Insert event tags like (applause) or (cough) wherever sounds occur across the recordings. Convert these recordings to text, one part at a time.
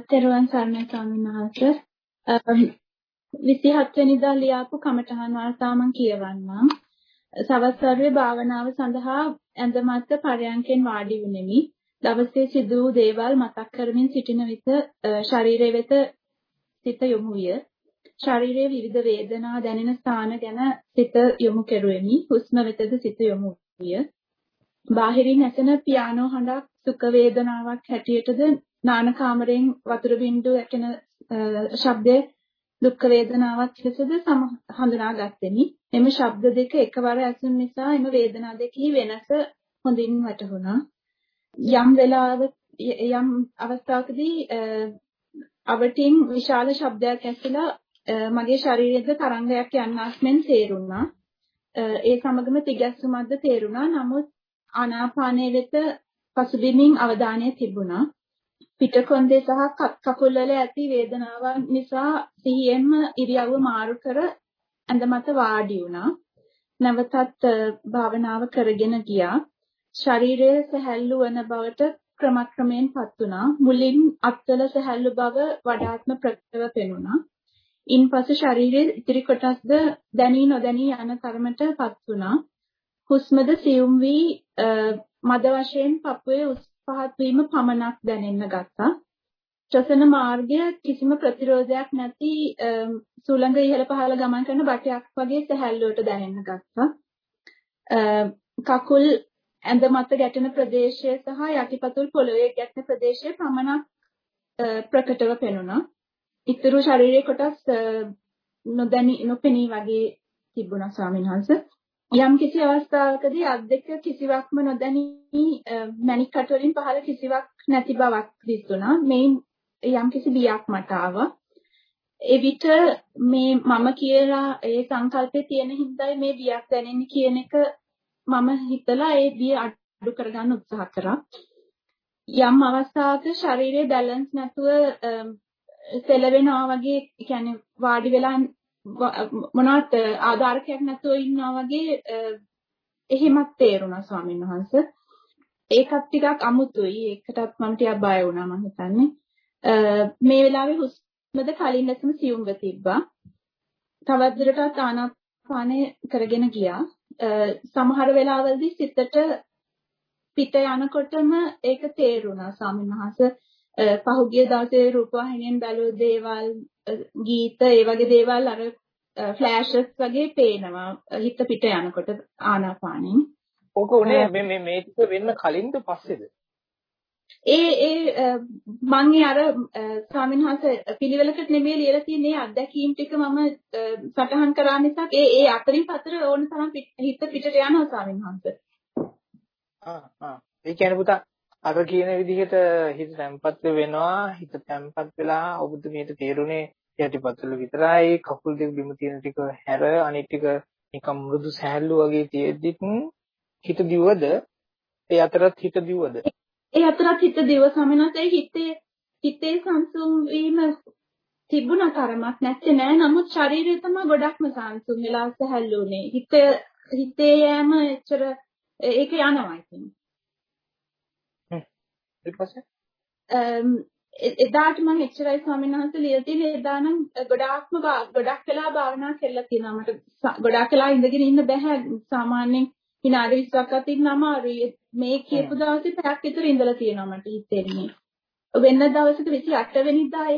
තෙරුවන් සරණයි ස්වාමීන් වහන්සේ. 27 වෙනිදා ලියාපු කමඨහන් වාර්තාව මම කියවන්නම්. සවස් වරුවේ භාවනාව සඳහා ඇඳ මත පරයන්කෙන් වාඩි වුනිමි. දවසේ සිදු වූ දේවල් මතක් කරමින් සිටින විට ශරීරය වෙත සිත යොමු විය. ශරීරයේ විවිධ වේදනා දැනෙන ස්ථාන ගැන සිත යොමු කෙරුවෙමි. හුස්ම වෙතද සිත යොමු විය. බාහිරින් ඇසෙන පියානෝ හඬක් සුඛ වේදනාවක් හැටියටද නාන කාමරයෙන් වතුර බින්දු ඇටෙන ශබ්දයේ දුක් වේදනාවක් ලෙසද හඳුනාගත්තෙමි. එම ශබ්ද දෙක එකවර ඇසුන නිසා එම වේදනා දෙකෙහි වෙනස හොඳින් වැටහුණා. යම් වෙලාවක යම් අවස්ථාවකදී අවටින් විශාල ශබ්දයක් ඇසලා මගේ ශරීරයේද තරංගයක් යන්නක් මෙන් තේරුණා. ඒ සමගම තිගැස්සුමක්ද තේරුණා. නමුත් ආනාපානයේ වෙත පසුබිමින් අවධානය තිබුණා. පිටකොන්දේ සහ කකුල් වල ඇති වේදනාවන් නිසා සිහියෙන්ම ඉරියව්ව මාරු කර ඇඳ මත වාඩි වුණා. නැවතත් භාවනාව කරගෙන ගියා. ශරීරයේ සැහැල්ලු වන බවට ක්‍රමක්‍රමයෙන් පත් වුණා. මුලින් අත්වල සැහැල්ලු බව වඩාත්ම ප්‍රකටව පෙනුණා. ඉන්පසු ශරීරයේ ඉතිරි කොටස්ද දැනී නොදැනී යන තරමට පත් වුණා. හුස්මද සියුම් වී මද වශයෙන් පපුවේ උස් පහත් වීම පමණක් දැනෙන්න ගත්තා. ශ්වසන මාර්ගය කිසිම ප්‍රතිරෝධයක් නැති සුළඟ ඉහළ පහළ ගමන් කරන බටයක් වගේ සැහැල්ලුවට දැනෙන්න ගත්තා. කකුල් ඇඳ මත ගැටෙන ප්‍රදේශය සහ යටිපතුල් පොළවේ ගැටෙන ප්‍රදේශය පමණක් ප්‍රකටව පෙනුණා. ඉතුරු ශරීරයේ කොටස් නොදැනි නොපෙනී වගේ තිබුණා ස්වාමීන් වහන්සේ. යම් කිසි අවස්ථාවකදී අත් දෙක කිසිවක්ම නොදැනී මණික් කට වලින් පහළ කිසිවක් නැති බවක් දිස්ුණා. මේන් යම් කිසි බියක් මට ආවා. එවිට මේ මම කියලා ඒ සංකල්පේ තියෙන හින්දායි මේ බියක් දැනෙන්නේ කියන එක මම හිතලා ඒ බිය අඩු කරගන්න උත්සාහ කරා. යම් අවස්ථාවක ශරීරයේ බැලන්ස් නැතුව සෙලවෙනවා වගේ කියන්නේ වාඩි වෙලා මොනවත් ආධාරකයක් නැතුව ඉන්නවා වගේ එහෙමත් තේරුණා ස්වාමීන් වහන්සේ. ඒකත් ටිකක් අමුතුයි. ඒකටත් මම ටිකක් බය වුණා මම හිතන්නේ. මේ වෙලාවේ හුස්මද කලින් ලෙසම සියුම්ව තිබ්බා. තවත් දුරටත් ආනාපානය කරගෙන ගියා. සමහර වෙලාවලදී සිතට පිට යනකොටම ඒක තේරුණා ස්වාමීන් වහන්සේ. පහුගිය දවසේ රූපවාහිනියෙන් බැලුව දේවල් ගීත ඒ වගේ දේවල් අර ෆ්ලෑෂස් වගේ පේනවා හිත පිට යනකොට ආනාපානෙන්. ඕක උනේ මේ මේ මේ ටික වෙන්න කලින්ද පස්සේද? ඒ ඒ මම අර ස්වාමීන් වහන්සේ පිළිවෙලකට නෙමෙයි ලියලා තියෙන්නේ අත්දැකීම් ටික මම සටහන් කරා නිසා ඒ ඒ අතරින් පතර ඕන තරම් හිත පිටට යනවා ස්වාමීන් වහන්සේ. ආ ආ ඒ කියන්නේ පුතා අර කියන විදිහට හිත තැම්පත් වෙනවා. හිත තැම්පත් වෙලා ඔබතුමියට තේරුනේ යටිපතුල විතරයි. කකුල් දෙක බිම තියෙන ටික හැර අනිත් ටික නිකම් මෘදු සහැල්ලු වගේ තියෙද්දිත් හිත දිවද? ඒ අතරත් හිත දිවද? ඒ අතරත් හිත දිව සමිනත් ඒ හිතේ හිතේ සංසුම් වීම තිබුණ තරමක් නැත්තේ නෑ. නමුත් ශරීරය තමයි ගොඩක්ම සංසුම් වෙලා සහැල්ලුනේ හිත හිතේ යෑම එච්චර ඒක යනවා ඉතින්. ඊට පස්සේ? එදාට මම එච්චරයි ස්වාමීන් වහන්සේ ලියලා තියෙන්නේ. එදා නම් ගොඩාක්ම ගොඩක් වෙලා භාවනා කරලා තියෙනවා. මට ගොඩක් වෙලා ඉඳගෙන ඉන්න බෑ සාමාන්‍යයෙන් විනාඩි 20ක්වත් ඉන්න අමාරුයි. මේ කියපු දවසේ පැයක් විතර ඉඳලා තියෙනවා මට හිතෙන්නේ වෙන දවසක 28 වෙනිදා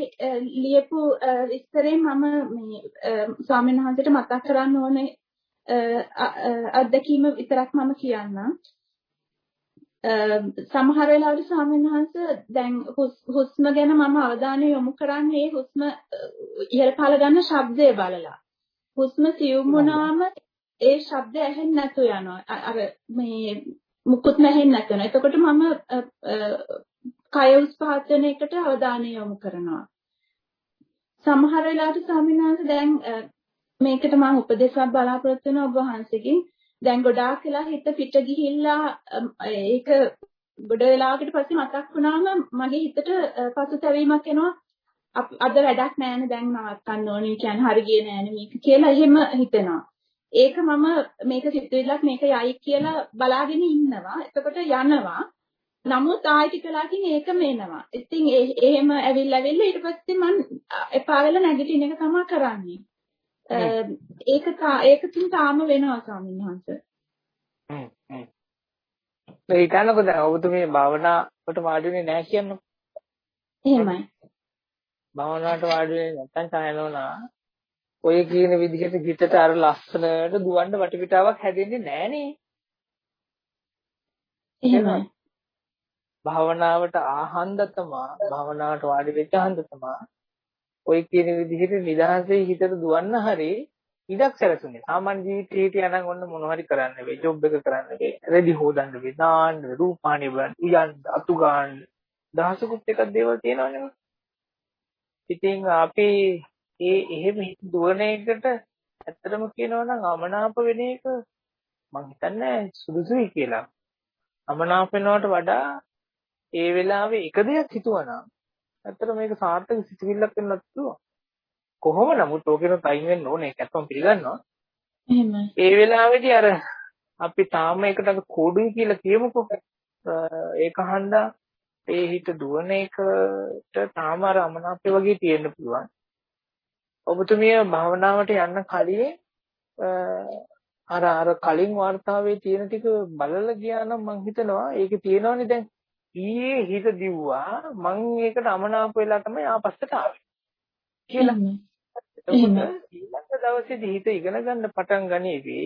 ලියපු විස්තරේ මම මේ ස්වාමීන් වහන්සේට මතක් කරන්න ඕනේ අත්දැකීම විතරක් මම කියන්නම් Um, සමහර වෙලාවට ස්වාමීන් වහන්සේ දැන් හුස්ම ගැන මම අවධානය යොමු කරන්නේ හුස්ම ඉහළ පහළ ගන්න ශබ්දය බලලා. හුස්ම සියුම් වුණාම ඒ ශබ්දය ඇහෙන්නේ නැතු යනවා. අර මේ මුකුත් නැහෙන්නේ නැතු වෙනවා. එතකොට මම කය උස් පහත් වෙන එකට අවධානය යොමු කරනවා. සමහර වෙලාවට ස්වාමීන් වහන්සේ දැන් මේකට මම උපදේශයක් බලාපොරොත්තු වෙන ඔබ වහන්සේගෙන් දැන් ගොඩාක් වෙලා හිත පිට ගිහිල්ලා ඒක ගොඩ වෙලාවකට පස්සේ මතක් වුණාම මගේ හිතට පසුතැවීමක් එනවා අද වැඩක් නෑනේ දැන් නවත්තන්න ඕනේ කියන්නේ හරි ගියේ නෑනේ මේක කියලා එහෙම හිතෙනවා. ඒක මම මේක සිතුවිල්ලක් මේක යයි කියලා බලාගෙන ඉන්නවා. එතකොට යනවා. නමුත් ආයෙ ටික වෙලාවකින් ඒකම එනවා. ඉතින් එහෙම ඇවිල්ලා ඇවිල්ලා ඊට පස්සේ මම එපා වෙලා නැගිටින එක තමයි කරන්නේ. ඒක ඒකකින් තාම වෙනවා ස්වාමීන් වහන්සේ. හ්ම් හ්ම්. ඒ හිතන්නකෝ දැන් ඔබතුමී භාවනාවට වාඩි වෙන්නේ නැහැ කියන්නකෝ. එහෙමයි. භාවනාවට වාඩි වෙන්නේ නැත්නම් සායනෝනා ඔය කියන විදිහට හිතට අර ලස්සනට දුවන්න වටපිටාවක් හැදෙන්නේ නැහනේ. එහෙමයි. භාවනාවට ආහන්ද තමා භාවනාවට වාඩි වෙච්ච හන්ද තමා ඔය කියන විදිහට නිදහසේ හිතට දුවන්න හරි ඉඩක් සැලසුනේ. සාමාන්‍ය ජීවිතේ හිටියා නම් ඔන්න මොන හරි කරන්න වෙයි. ජොබ් එක කරන්න වෙයි. රෙදි හොදන්න වෙයි. දාන්න රූපාණි බලන්න, උයන් අතු ගන්න. දහසකුත් එකක් දේවල් තියෙනවනේ. ඉතින් අපි ඒ එහෙම දුවන එකට ඇත්තටම කියනවා නම් අමනාප වෙන එක මං හිතන්නේ සුදුසුයි කියලා. අමනාප වෙනවට වඩා ඒ වෙලාවේ එක දෙයක් හිතුවනම් ඇත්තට මේක සාර්ථක සිතිවිල්ලක් වෙන්නත් පුළුවන්. කොහොම නමුත් ඕකේනොත් අයින් වෙන්න ඕනේ. ඒක අත්තම පිළිගන්නවා. එහෙමයි. ඒ වෙලාවේදී අර අපි තාම එකට අර කෝඩුයි කියලා කියමුකෝ. ඒක හන්දා ඒ හිත දුවන එකට තාම අර අමනාපය වගේ තියෙන්න පුළුවන්. ඔබතුමිය භාවනාවට යන්න කලින් අර අර කලින් වார்த்தාවේ තියෙන ටික බලලා ගියා නම් මං හිතනවා ඒකේ තියෙනවනේ දැන් ඊයේ හිත දිව්වා මං ඒකට අමනාප වෙලා තමයි ආපස්සට ආවේ කියලා. එතකොට ඊළඟ දවසේදී හිත ඉගෙන ගන්න පටන් ගනීවි.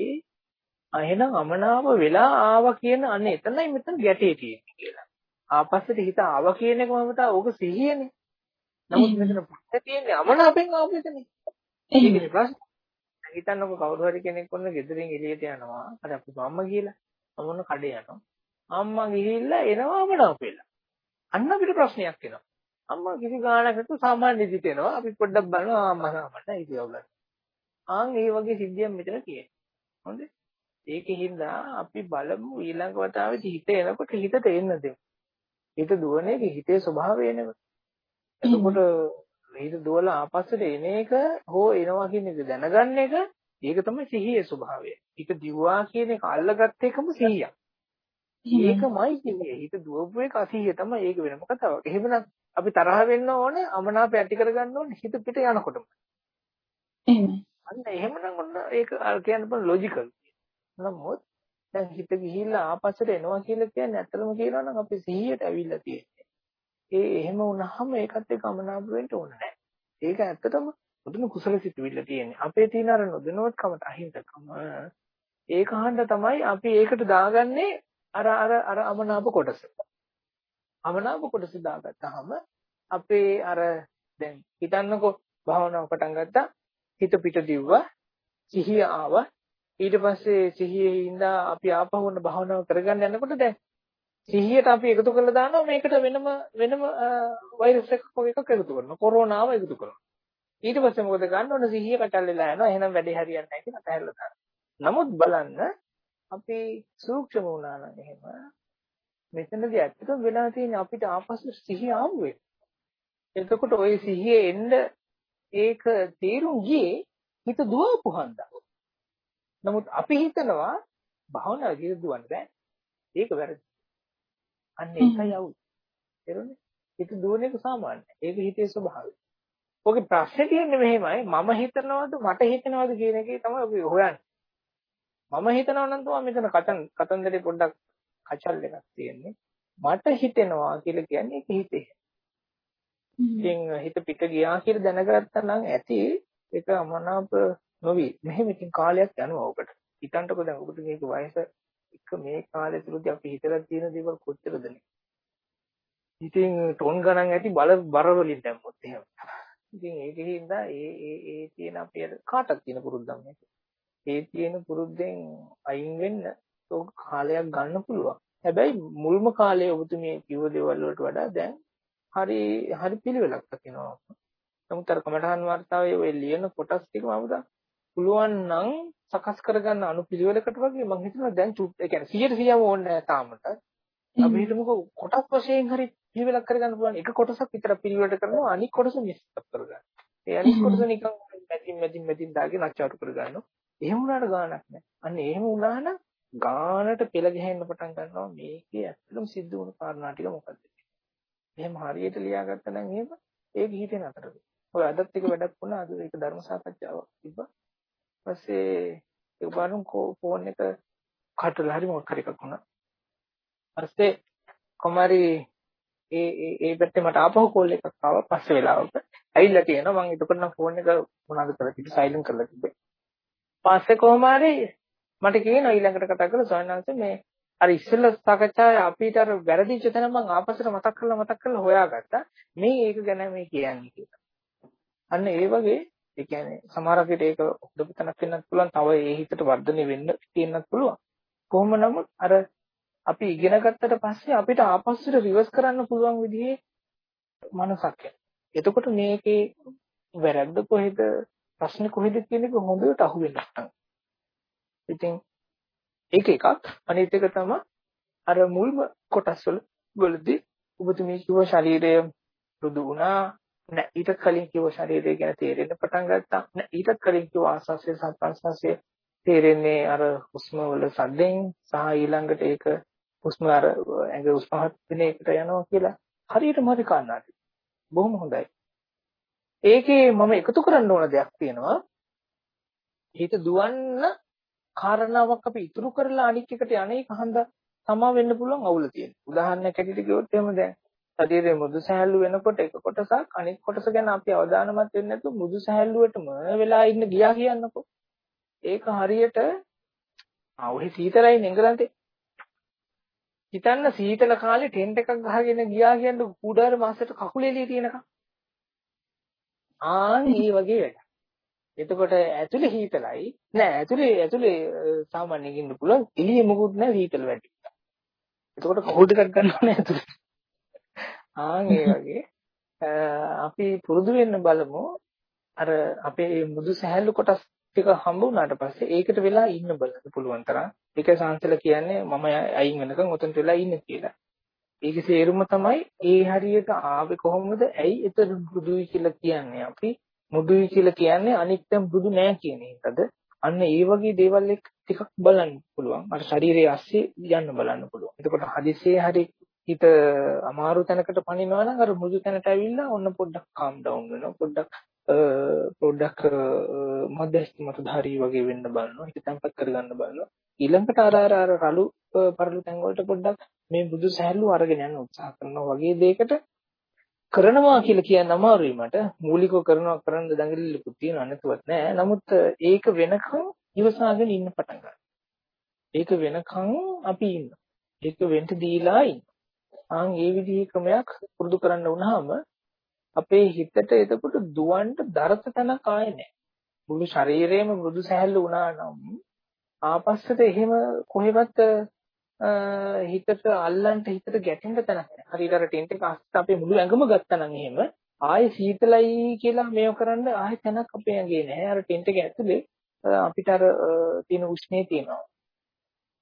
එහෙනම් අමනාප වෙලා ආවා කියන අනේ එතනයි මෙතන ගැටේ තියෙන්නේ කියලා. ආපස්සට හිත ආවා කියන එක මම තා ඕක සිහියනේ. නමුත් මෙතන ප්‍රශ්නේ තියෙන්නේ අමනාපෙන් ආපු එකනේ. ඒකනේ ප්‍රශ්නේ. හිතන්නකො කවුරු හරි කෙනෙක් ඔන්න ගෙදරින් එළියට යනවා. අර අපි අම්මා කියලා. අමොන්න කඩේ යනවා. අම්මා ගිහිල්ලා එනවා අමනාප වෙලා. අන්න අපිට ප්‍රශ්නයක් එනවා. අම්මා කිසි ගාණක් නැතුව සාමාන්‍ය දිට එනවා. අපි පොඩ්ඩක් බලනවා අම්මා සාමාන්‍ය ඉතිවගන්න. ආන් ඒ වගේ සිද්ධියක් මෙතන තියෙනවා. හොඳේ. ඒකෙහිඳ අපි බලමු ඊළඟ වතාවේ හිත එනකොට හිත තේන්න දෙමු. හිත දුවන එක හිතේ ස්වභාවය එනවා. එතකොට හිත දුවලා ආපස්සට එන එක හෝ එනවා කියන එක දැනගන්න එක ඒක තමයි සිහියේ ස්වභාවය. හිත දිවුවා කියන එක අල්ලගත්ත එකම සිහියක්. ඒකමයි සිහිය. හිත දුවපු එක අසිහිය තමයි ඒක වෙනම කතාවක්. එහෙමනම් අපි තරහ වෙන්න ඕනේ අමනාපය ඇති කරගන්න ඕනේ හිත පිට යනකොටම. එහෙමයි. අන්න එහෙමනම් ඔන්න ඒක කියන්න පුළුවන් ලොජිකල්. නමුත් දැන් හිත ගිහිල්ලා ආපස්සට එනවා කියලා කියන්නේ ඇත්තටම කියනවා නම් අපි සිහියට ඇවිල්ලා තියෙන්නේ. ඒ එහෙම වුණාම ඒකත් එක්ක අමනාප වෙන්න ඕන නැහැ. ඒක ඇත්තටම මුදුන කුසල සිතුවිල්ල තියෙන්නේ. අපේ තියෙන අර නොදැනුවත්කමට අහිංසකම ඒක හන්ද තමයි අපි ඒකට දාගන්නේ අර අර අර අමනාප කොටස. අමනාප කොටස දාගත්තාම අපේ අර දැන් හිතන්නකෝ භාවනාව පටන් ගත්තා. හිත පිට දිව්වා. සිහිය ආවා. ඊට පස්සේ සිහියේ ඉඳලා අපි ආපහු වුණ භාවනාව කරගන්න යනකොට දැන් සිහියට අපි එකතු කරලා දානවා. මේකට වෙනම වෙනම වෛරස් එකක් වගේ එකක් එකතු කරනවා. කොරෝනාව එකතු කරනවා. ඊට පස්සේ මොකද ගන්න ඕන? සිහිය කටල් වෙලා යනවා. එහෙනම් වැඩේ හරියන්නේ නැහැ කියලා අතහැරලා දානවා. නමුත් බලන්න අපි සූක්ෂම වුණා නම් එහෙම මෙතනදී ඇත්තටම වෙලා තියෙන අපිට ආපසු සිහිය ආවු එතකොට ওই සිහියේ එන්න ඒක තීරුම් ගියේ හිත දුවපු හන්දා නමුත් අපි හිතනවා භාවනාව කියලා දුවන්න බෑ ඒක වැරදි අන්න ඒකයි අවුල්. තේරුණේ? හිත දුවන එක සාමාන්‍යයි. ඒක හිතේ ස්වභාවය. ඔගේ ප්‍රශ්නේ තියෙන්නේ මෙහෙමයි මම හිතනවද මට හිතනවද කියන එකේ තමයි ඔබ හොයන්නේ. මම හිතනවා නම් තමයි මෙතන කතන් කතන්දරේ පොඩ්ඩක් කචල් එකක් තියෙන්නේ. මට හිතෙනවා කියලා කියන්නේ ඒක හිතේ. ඉතින් හිත පිට ගියා කියලා දැනගත්තා නම් ඇති ඒක අමනාප නොවි. මෙහෙම ඉතින් කාලයක් යනවා ඔකට. හිතන්නකෝ දැන් ඔබට මේක වයස එක මේ කාලය තුලදී අපි හිතලා තියෙන දේවල් කොච්චරද නේ. ඉතින් ටොන් ගණන් ඇති බල බර වලින් දැම්මොත් එහෙම. ඉතින් ඒකෙහිඳ ඒ ඒ ඒ තියෙන අපේ කාටක් තියෙන පුරුද්දක් මේක. ඒ තියෙන පුරුද්දෙන් අයින් වෙන්න ඕක කාලයක් ගන්න පුළුවන්. හැබැයි මුල්ම කාලේ ඔබතුමිය කිව්ව දේවල් වලට වඩා දැන් හරි හරි පිළිවෙලක් තියෙනවා. නමුත් අර කමඨහන් වර්තාවේ ඔය ලියන කොටස් ටික මම පුළුවන් නම් සකස් කරගන්න අනුපිළිවෙලකට වගේ මම හිතනවා දැන් චුට් ඒ කියන්නේ 100%ම ඕනේ නැහැ තාමට. අපි හිතමුකෝ කොටස් වශයෙන් හරි පිළිවෙලක් කරගන්න පුළුවන් එක කොටසක් විතර පිළිවෙලට කරනවා අනිත් කොටස මිස් කරගන්න. ඒ අනිත් කොටස නිකන් මැදින් මැදින් මැදින් දාගෙන අච්චාරු කරගන්නවා. එහෙම වුණාට ගාණක් නැහැ. අන්න එහෙම වුණා නම් ගානට පෙළ ගැහෙන්න පටන් ගන්නවා මේකේ ඇත්තටම සිද්ධ වුණු කාරණා ටික මොකද්ද එහෙම හරියට ලියාගත්තා නම් එහෙම ඒක හිතේ නතර වෙනවා. ඔය අදත් එක වැඩක් වුණා අද ඒක ධර්ම සාකච්ඡාවක් තිබ්බා. ඊපස්සේ ඒක බලමු ෆෝන් එක කටලා හරි මොකක් හරි එකක් වුණා. ඊපස්සේ කොමාරි ඒ ඒ ඒ පැත්තේ මට ආපහු කෝල් එකක් ආවා පස්සේ වෙලාවක. ඇවිල්ලා තියෙනවා මම එතකොට නම් ෆෝන් එක මොනවද කරලා තිබ්බේ සයිලන්ට් කරලා තිබ්බේ. පස්සේ කොහොම හරි මට කියනවා ඊළඟට කතා කරලා සොයනාංශ මේ අර ඉස්සෙල්ලා සාකච්ඡාවේ අපිට අර වැරදිච්ච තැන මම ආපස්සට මතක් කරලා මතක් කරලා හොයාගත්තා. මේ ඒක ගැන මේ කියන්නේ කියලා. අන්න ඒ වගේ ඒ කියන්නේ සමහර අපිට ඒක හොදපු තැනක් වෙන්නත් පුළුවන්. තව ඒ හිතට වර්ධනය වෙන්න තියෙන්නත් පුළුවන්. කොහොම නමුත් අර අපි ඉගෙන ගත්තට පස්සේ අපිට ආපස්සට රිවර්ස් කරන්න පුළුවන් විදිහේ මනසක් එතකොට මේකේ වැරද්ද කොහෙද ප්‍රශ්නේ කොහෙද කියන එක හොඳට අහුවෙන්න ගන්නවා. ඉතින් ඒක එකක් අනිත් එක තමයි අර මුල්ම කොටස් වල වලදී ඔබතුමී කිව්ව ශරීරය මෘදු වුණා නෑ ඊට කලින් කිව්ව ශරීරය ගැන තේරෙන්න පටන් ගත්තා නෑ ඊට කලින් කිව්ව ආස්වාස්ය සහ ප්‍රස්වාස්ය තේරෙන්නේ අර හුස්ම වල සද්දෙන් සහ ඊළඟට ඒක හුස්ම අර ඇඟ උස්පහත් වෙන එකට යනවා කියලා හරියටම හරි කාරණාවක්. බොහොම හොඳයි. ඒකේ මම එකතු කරන්න ඕන දෙයක් තියෙනවා. හිත දුවන්න කාරණාවක් අපි ඉතුරු කරලා අනික් එකට යන්නේ කහන්ද තමා වෙන්න පුළුවන් අවුල තියෙන. උදාහරණයක් ඇටියට කිව්වොත් එහෙම දැන් ශරීරයේ මෘදු සහැල්ලු වෙනකොට එක කොටසක් අනිත් කොටස ගැන අපි අවධානමත් වෙන්නේ නැතුව මෘදු සහැල්ලුවටම වෙලා ඉන්න ගියා කියන්නකෝ. ඒක හරියට ආ ඔහි සීතලයි එංගලන්තේ හිතන්න සීතල කාලේ ටෙන්ට් එකක් ගහගෙන ගියා කියන්නේ කුඩාර මාසෙට කකුල එළිය තියෙනකම්. ආන් මේ වගේ වැඩ. එතකොට ඇතුලේ හීතලයි නෑ ඇතුලේ ඇතුලේ සාමාන්‍යයෙන් ඉන්න පුළුවන් එළියේ මොකුත් නෑ හීතල වැඩි. එතකොට කකුල් ටිකක් ගන්න ඕනේ ඇතුලේ. ආන් ඒ වගේ අපි පුරුදු වෙන්න බලමු අර අපේ මුදු සහැල්ලු කොටස් ටික හම්බ වුණාට පස්සේ ඒකට වෙලා ඉන්න බලන්න පුළුවන් තරම්. ඒක සාංශල කියන්නේ මම අයින් වෙනකන් උතන්ට වෙලා ඉන්න කියලා. ඒකේ තේරුම තමයි ඒ හරියට ආවේ කොහොමද? ඇයි එතන මෘදුයි කියලා කියන්නේ අපි? මෘදුයි කියලා කියන්නේ අනිත්‍ය මෘදු නෑ කියන එකද? අන්න ඒ වගේ දේවල් එක්ක ටිකක් බලන්න පුළුවන්. අර ශරීරයේ ASCII යන්න බලන්න පුළුවන්. එතකොට හදිසියේ හරි හිත අමාරු තැනකට පනිනවා නම් අර මෘදු තැනට ඇවිල්ලා ඔන්න පොඩ්ඩක් calm down වෙනවා. පොඩ්ඩක් පොඩ්ඩක් මධ්‍යස්ථ මතධාරී වගේ වෙන්න බලනවා. හිත තැම්පත් කරගන්න බලනවා. ඊළඟට අර අර අර රළු පරළු තැන් වලට පොඩ්ඩක් මේ බුදු සහැල්ලු අරගෙන යන්න උත්සාහ කරනවා වගේ දෙයකට කරනවා කියලා කියන්න අමාරුයි මට. මූලිකව කරනවා කරන්න දඟලිල්ලකුත් තියෙනවා නැතුවත් නෑ. නමුත් ඒක වෙනකන් ඉවසාගෙන ඉන්න පටන් ගන්නවා. ඒක වෙනකන් අපි ඉන්න ඒක වෙන්න දීලා ඉන්න ආන් ඒ විදිහේ ක්‍රමයක් පුරුදු කරන්න වුණාම අපේ හිතට එතකොට දුවන්න දරත තැනක් ආයේ නැහැ. මුළු ශරීරයම මෘදු සැහැල්ලු වුණා නම් ආපස්සට එහෙම කොහෙවත් හිතට අල්ලන්න හිතට ගැටෙන්න තැනක් නැහැ. හරියට අර ටෙන්ට් එක අස්ස අපේ මුළු ඇඟම ගත්තා නම් එහෙම ආයේ සීතලයි කියලා මේව කරන්න ආයේ තැනක් අපේ ඇඟේ නැහැ. අර ටෙන්ට් එක ඇතුලේ අපිට අර තියෙන උෂ්ණේ තියෙනවා.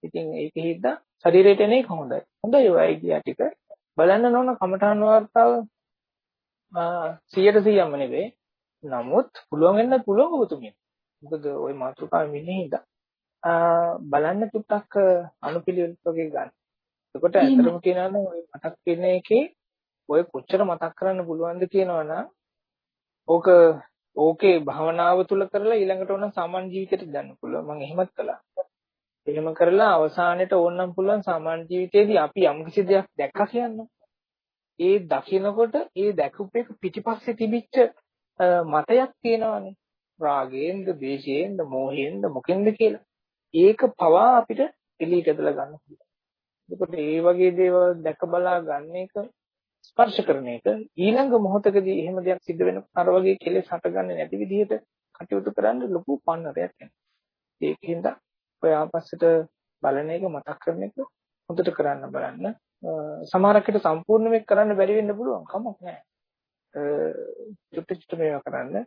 ඉතින් ඒක හින්දා ශරීරයට එන එක හොඳයි. හොඳයි ඔය අයිඩියා ටික. බලන්න ඕන කමඨාන් වර්තාව 100%ක්ම නෙවෙයි. නමුත් පුළුවන් වෙන්න පුළුවන් ඔබතුමිය. මොකද ওই මාතෘකාවෙ ඉන්නේ හින්දා. බලන්න චුට්ටක් අනුපිළිවෙල වගේ ගන්න. එතකොට ඇත්තටම කියනවා නම් ওই මතක් වෙන එකේ ඔය කොච්චර මතක් කරන්න පුළුවන්ද කියනවනම් ඕක ඕකේ භවනාව තුල කරලා ඊළඟට ඕන සාමාන්‍ය ජීවිතයට දාන්න පුළුවන්. මම එහෙමත් කළා. එහෙම කරලා අවසානයේට ඕනනම් පුළුවන් සාමාන්‍ය ජීවිතේදී අපි යම් කිසි දෙයක් දැක්කා කියන්න. ඒ දකිනකොට ඒ දැකපු එක පිටිපස්සේ තිබිච්ච මතයක් තියෙනවානේ. රාගයෙන්ද, ද්වේෂයෙන්ද, මෝහයෙන්ද මොකෙන්ද කියලා. ඒක පවා අපිට එළියට ඇදලා ගන්න පුළුවන්. එතකොට ඒ වගේ දේවල් දැක බලා ගන්න එක ස්පර්ශ කරන එක ඊළඟ මොහොතකදී එහෙම දෙයක් සිද්ධ වෙනකොට අර වගේ කෙලෙස් හටගන්නේ නැති විදිහට කටයුතු කරන්න ලොකු පන්නරයක් යනවා. ඒකින්ද ඔය ආපස්සට බලන එක මතක් කරන එක හොඳට කරන්න බලන්න. සමහරකට සම්පූර්ණ මේක කරන්න බැරි වෙන්න පුළුවන් කමක් නැහැ. චුට්ට චුට්ට මේවා කරන්න.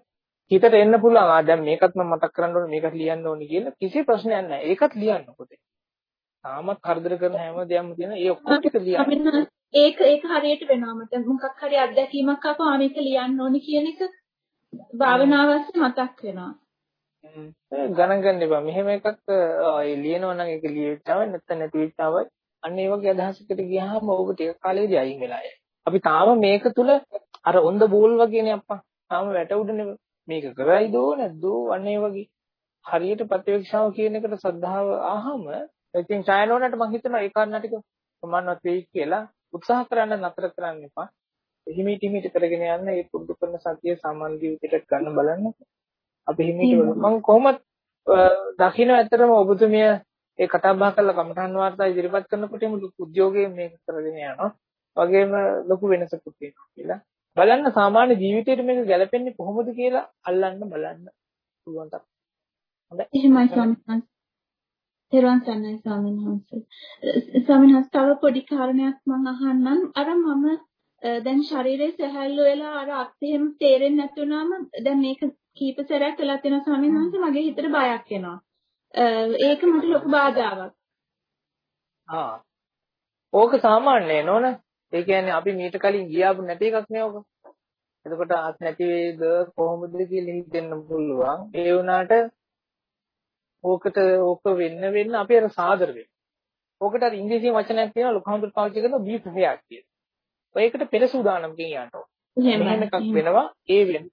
හිතට එන්න පුළුවන් ආ දැන් මේකත් මම මතක් කරන්න ඕනේ මේකත් ලියන්න ඕනේ කියලා කිසි ප්‍රශ්නයක් නැහැ. ඒකත් ලියන්න පොතේ. තාමත් කරදර කරන හැම දෙයක්ම තියෙන ඒ ඔක්කොම ටික ලියන්න. ඒක ඒක හරියට වෙනවා මට මොකක් හරි අත්දැකීමක් ආපුවා මේක ලියන්න ඕනේ කියන එක භාවනාවස්සේ මතක් වෙනවා. ගණන් ගන්න එපා. මෙහෙම එකක් ලියනවා නම් ඒක ලියවිච්චාම නැත්නම් නැති වෙච්චාම අන්න ඒ වගේ අදහසකට ගියාම ඔබ ටික කාලෙකදී අයින් වෙලා යයි. අපි තාම මේක තුල අර ඔන්ද බෝල් වගේනේ අප්පා. තාම වැට උඩනේ මේක කරයිද නැද්ද අන්න ඒ වගේ. හරියට ප්‍රතිවේක්ෂාව කියන එකට සද්ධාව ආහම ඉතින් ඡායනෝනට මම හිතනවා ඒ කාරණා ටික ප්‍රමාණවත් වෙයි කියලා උත්සාහ කරන්න නතර කරන්න එපා. හිමීට හිමීට කරගෙන යන්න ඒ පුරුදු කරන සතිය සාමාන්‍ය ජීවිතයට ගන්න බලන්න. අපි හිමීට මම කොහොමද දකින්න ඇත්තටම ඔබතුමිය ඒ කතා බහ කරලා කමඨාන් වාර්තා ඉදිරිපත් කරනකොටම උද්‍යෝගයේ මේක කරගෙන යනවා. වගේම ලොකු වෙනසකුත් තියෙනවා කියලා. බලන්න සාමාන්‍ය ජීවිතේට මේක ගැලපෙන්නේ කොහොමද කියලා අල්ලන්න බලන්න පුළුවන් තරම්. හොඳයි. එහෙමයි සම්මත. තෙරුවන් සරණයි ස්වාමීන් වහන්සේ. ස්වාමීන් වහන්සේ තව පොඩි කාරණයක් මම අහන්නම්. අර මම දැන් ශරීරයේ සැහැල්ලු වෙලා අර අත්ෙහෙම තේරෙන්නේ නැතුණාම දැන් මේක කීප සැරයක් වෙලා තියෙනවා ස්වාමීන් වහන්සේ මගේ හිතට බයක් එනවා. ඒක මට ලොකු බාධාවක්. ආ. ඕක සාමාන්‍ය නෝන. ඒ කියන්නේ අපි මීට කලින් ගියාපු නැති එකක් නේ ඕක. එතකොට අත් නැති වේද කොහොමද කියලා හිතෙන්න පුළුවන්. ඒ වුණාට ඕකට ඕක වෙන්න වෙන්න අපි අර සාදර වෙන්න. ඕකට අර ඉංග්‍රීසි වචනයක් තියෙනවා ලොකු හඳුර පාවිච්චි කරන බී ප්‍රිපෙයාර් කියලා. ඔයකට පෙර සූදානම් කියන යන්න ඕන. එහෙම එකක් වෙනවා ඒ වෙන.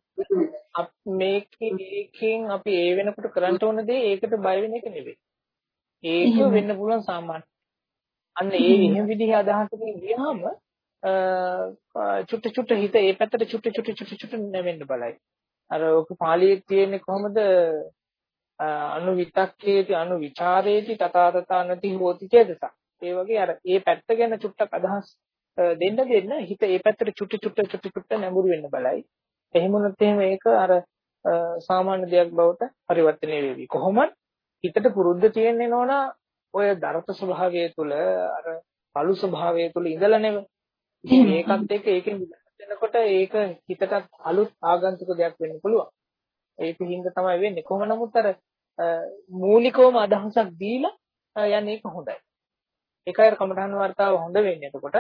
මේකෙන් අපි ඒ වෙනකොට කරන්න ඕන දේ ඒකට බය වෙන එක නෙවෙයි. ඒක වෙන්න පුළුවන් සාමාන්‍ය. අන්න ඒ එහෙම විදිහේ අදහසකින් ගියාම චුට්ට චුට්ට හිත ඒ පැත්තට චුට්ට චුට්ට චුට්ට චුට්ට නැවෙන්න බලයි. අර ඔක පාළියේ තියෙන්නේ කොහොමද අනු විතක්කේති අනු ਵਿਚාරේති තථාතතා නති හෝති චේතස. ඒ වගේ අර ඒ පැත්ත ගැන චුට්ටක් අදහස් දෙන්න දෙන්න හිත ඒ පැත්තට චුට්ට චුට්ට චුට්ට චුට්ට නැඹුරු වෙන්න බලයි. එහෙම වුණොත් එහෙම ඒක අර සාමාන්‍ය දෙයක් බවට පරිවර්තනය වෙවි. කොහොමද හිතට පුරුද්ද තියෙන්නේ නෝනා ඔය දරත ස්වභාවය තුළ අර පළු ස්වභාවය තුළ ඉඳලා නෙවෙයි. මේකත් එක්ක ඒකෙන් වෙනකොට ඒක හිතට අලුත් ආගන්තුක දෙයක් වෙන්න පුළුවන්. ඒක හින්දා තමයි වෙන්නේ. කොහොම නමුත් අර මූලිකවම අදහසක් දීලා යන්නේ ඒක හොඳයි. ඒකයි අර කමඨාන් වර්තාව හොඳ වෙන්නේ. එතකොට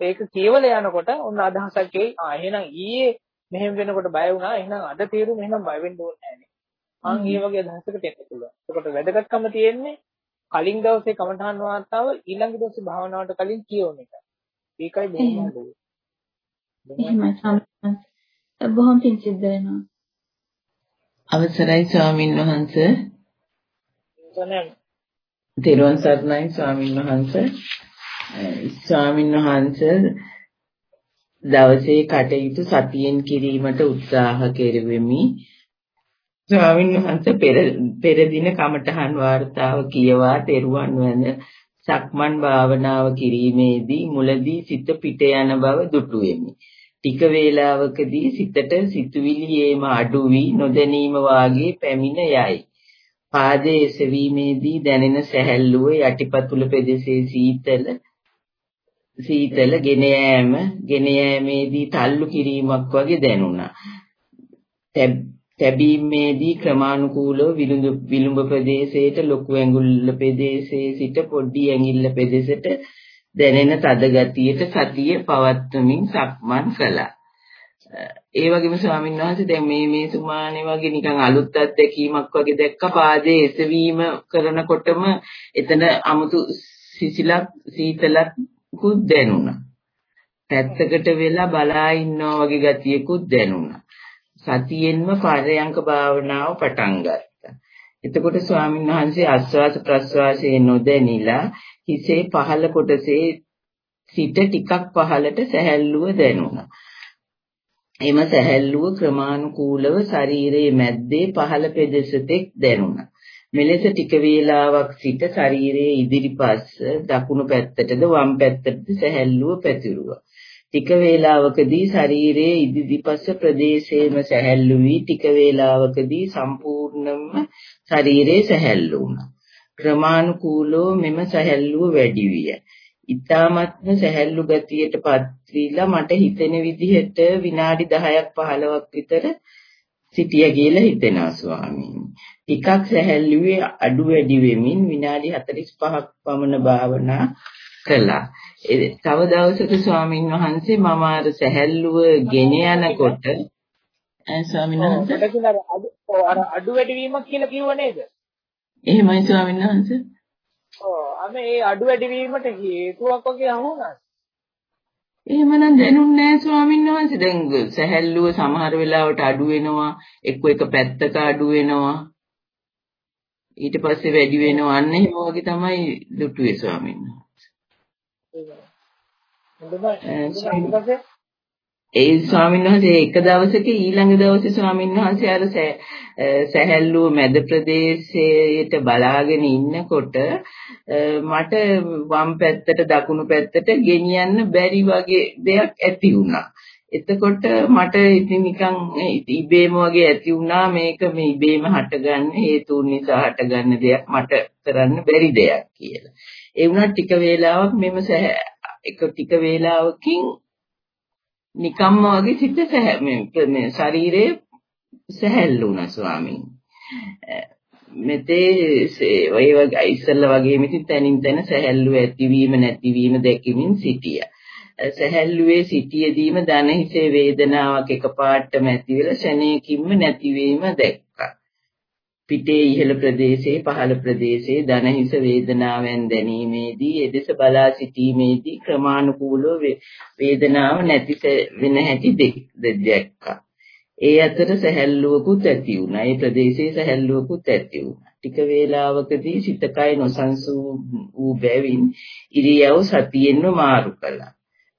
ඒක කියවල යනකොට ඔන්න අදහසක් එයි. ආ එහෙනම් ඊයේ මෙහෙම වෙනකොට බය වුණා. එහෙනම් අද තේරුම එහෙනම් බය වෙන්න ඕනේ නැහැ නේ. වගේ අදහසකට එන්න පුළුවන්. එතකොට වැදගත්කම තියෙන්නේ කලින් දවසේ කමඨාන් වාර්තාව ඊළඟ දවසේ භාවනාවට කලින් කියවන එක. ඒකයි බොහොම හොඳ. එහෙමයි සම්පූර්ණ. බොහොම පිං සිද්ධ වෙනවා. අවසරයි ස්වාමින් වහන්සේ. තෙරුවන් සරණයි ස්වාමින් වහන්සේ. ස්වාමින් වහන්සේ දවසේ කටයුතු සතියෙන් කිරීමට උත්සාහ කෙරෙමි. ස්වාමීන් වහන්සේ පෙර පෙර දින කමඨහන් වார்த்தාව කියවා තෙරුවන් වැඳ සක්මන් භාවනාව කිරීමේදී මුලදී සිත පිට යන බව දුටු වෙමි. ටික වේලාවකදී සිතට සිතුවිලි එීම අඩු වී නොදැනීම වාගේ පැමිණ යයි. පාදයේ සෙවීමේදී දැනෙන සැහැල්ලුව යටිපතුල පෙදෙසේ සීතල සීතල ගෙන යෑම ගෙන යෑමේදී තල්ලු කිරීමක් වගේ දැනුණා. තැබීමේදී ක්‍රමානුකූලව විලුඹ විලුඹ ප්‍රදේශයට ලොකු ඇඟිල්ල ප්‍රදේශයේ සිට පොඩි ඇඟිල්ල ප්‍රදේශයට දැනෙන තද ගතියට සතිය පවත්වමින් සක්මන් කළා. ඒ වගේම ස්වාමීන් වහන්සේ දැන් මේ මේ සුමානේ වගේ නිකන් අලුත් අත්දැකීමක් වගේ දැක්ක පාදයේ එසවීම කරනකොටම එතන 아무තු සිසිලක් සීතලක් කුත් දැනුණා. පැත්තකට වෙලා බලා ඉන්නවා වගේ ගතියකුත් දැනුණා. සතියෙන්ම පරයන්ක භාවනාව පටන් ගත්තා. එතකොට ස්වාමීන් වහන්සේ ආස්වාද ප්‍රස්වාසයේ නොදැනිලා හිසේ පහළ කොටසේ සිට ටිකක් පහළට සැහැල්ලුව දැනුණා. එම සැහැල්ලුව ක්‍රමානුකූලව ශරීරයේ මැද්දේ පහළ පෙදෙසතෙක් දැනුණා. මෙලෙස ටික වේලාවක් සිට ශරීරයේ ඉදිරිපස්ස දකුණු පැත්තටද වම් පැත්තටද සැහැල්ලුව පැතිරුවා. ටික වේලාවකදී ශරීරයේ ඉදිරිපස්ස ප්‍රදේශයේම සැහැල්ලු වී ටික වේලාවකදී සම්පූර්ණයෙන්ම ශරීරයේ සැහැල්ලු වුණා. ක්‍රමානුකූලව මෙම සැහැල්ලුව වැඩි විය. ඊ타මත්ම සැහැල්ලු ගතියටපත් වීලා මට හිතෙන විදිහට විනාඩි 10ක් 15ක් විතර සිටිය කියලා හිතෙනවා ස්වාමීනි. ටිකක් සැහැල්ලුවේ අඩු වැඩි වෙමින් විනාඩි 45ක් පමණ භාවනා කළා. තව දවසක ස්වාමින් වහන්සේ මම අර සැහැල්ලුව ගෙන යනකොට ස්වාමීන් වහන්සේ අර අඩු වැඩි වීමක් කියලා කිව්ව නේද? එහෙමයි ස්වාමීන් වහන්සේ. ඔව් අම ඒ අඩු වැඩි වීමට හේතුවක් වගේ අහුණා. එහෙමනම් දැනුන්නේ නැහැ ස්වාමීන් වහන්සේ. දැන් සැහැල්ලුව සමහර වෙලාවට අඩු වෙනවා, එක්ක එක පැත්තක අඩු වෙනවා. ඊට පස්සේ වැඩි වෙනවා. අන්න එහෙම වගේ තමයි දුටුවේ ස්වාමීන් වහන්සේ. හොඳයි. ඒ ස්වාමීන් වහන්සේ එක දවසක ඊළඟ දවසේ ස්වාමීන් වහන්සේ අර සැහැල්ලුව මැද ප්‍රදේශයට බලාගෙන ඉන්නකොට මට වම් පැත්තට දකුණු පැත්තට ගෙනියන්න බැරි වගේ දෙයක් ඇති වුණා. එතකොට මට ඉතින් නිකන් ඉබේම වගේ ඇති වුණා මේක මේ ඉබේම හටගන්න හේතුන් නිසා හටගන්න දෙයක් මට කරන්න බැරි දෙයක් කියලා. ඒ වුණා ටික වේලාවක් මෙම එක ටික වේලාවකින් නිකම්ම වගේ සිත මේ ශරීරයේ සැහැල්ලු වුණා ස්වාමීන්. මෙතේ ඔය වගේ ඉස්සල්ලා වගේ මිතින් තනින් තන සැහැල්ලු ඇතිවීම නැතිවීම දැකීමින් සිටියා. සැහැල්ලුවේ සිටියේදීම දන හිසේ වේදනාවක් එකපාරටම ඇති වෙලා ශනේකින්ම නැතිවීම දැක්කා. පිටේ ඉහළ ප්‍රදේශයේ පහළ ප්‍රදේශයේ දන හිස වේදනාවෙන් දැනීමේදී එදෙස බලා සිටීමේදී ක්‍රමානුකූලව වේදනාව නැති වෙන හැටි දැක්කා. ඒ අතර සැහැල්ලුවකුත් ඇති වුණා. ඒ ප්‍රදේශයේ සැහැල්ලුවකුත් ඇති වුණා. ටික වේලාවකදී සිතකය නොසන්සූ වූ බැවින් ඉරියව් සතියෙන්ම මාරු කළා.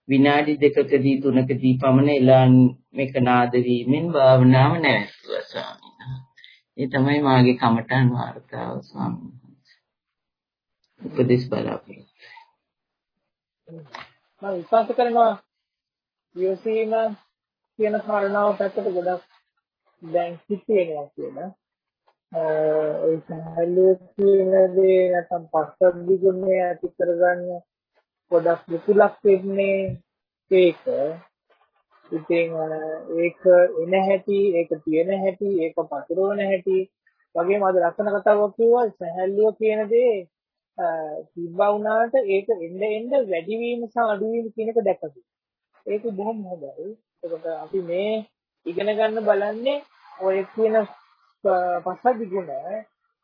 විනාඩි දෙකකදී තුනකදී පමණ එලාන් මේක නාද වීමෙන් භාවනාව නැවතුවා ස්වාමීන් ඒ තමයි මාගේ කමඨන් වාර්තාව ස්වාමීන් වහන්සේ. උපදේශ බලාපොරොත්තු. මම විශ්වාස කරනවා යොසීම කියන කාරණාව පැත්තට ගොඩක් දැන් හිතේනවා කියලා. ඒ සහැල්ලුව කියන දේ නැත්නම් පස්සද්ධි ගුණය ඇති කරගන්න ගොඩක් විපුලක් වෙන්නේ ඒක. ඉතින් ඒක එන හැටි, ඒක තියෙන හැටි, ඒක පතුරවන හැටි වගේම අද ලස්සන කතාවක් කිව්වා සහැල්ලුව කියන දේ තිබ්බා වුණාට ඒක එන්න එන්න වැඩි වීම සහ අඩු වීම කියන එක දැක්කද? ඒක බොහොම හොඳයි. එතකොට අපි මේ ඉගෙන ගන්න බලන්නේ ඔය කියන පස්සද්ධි ගුණ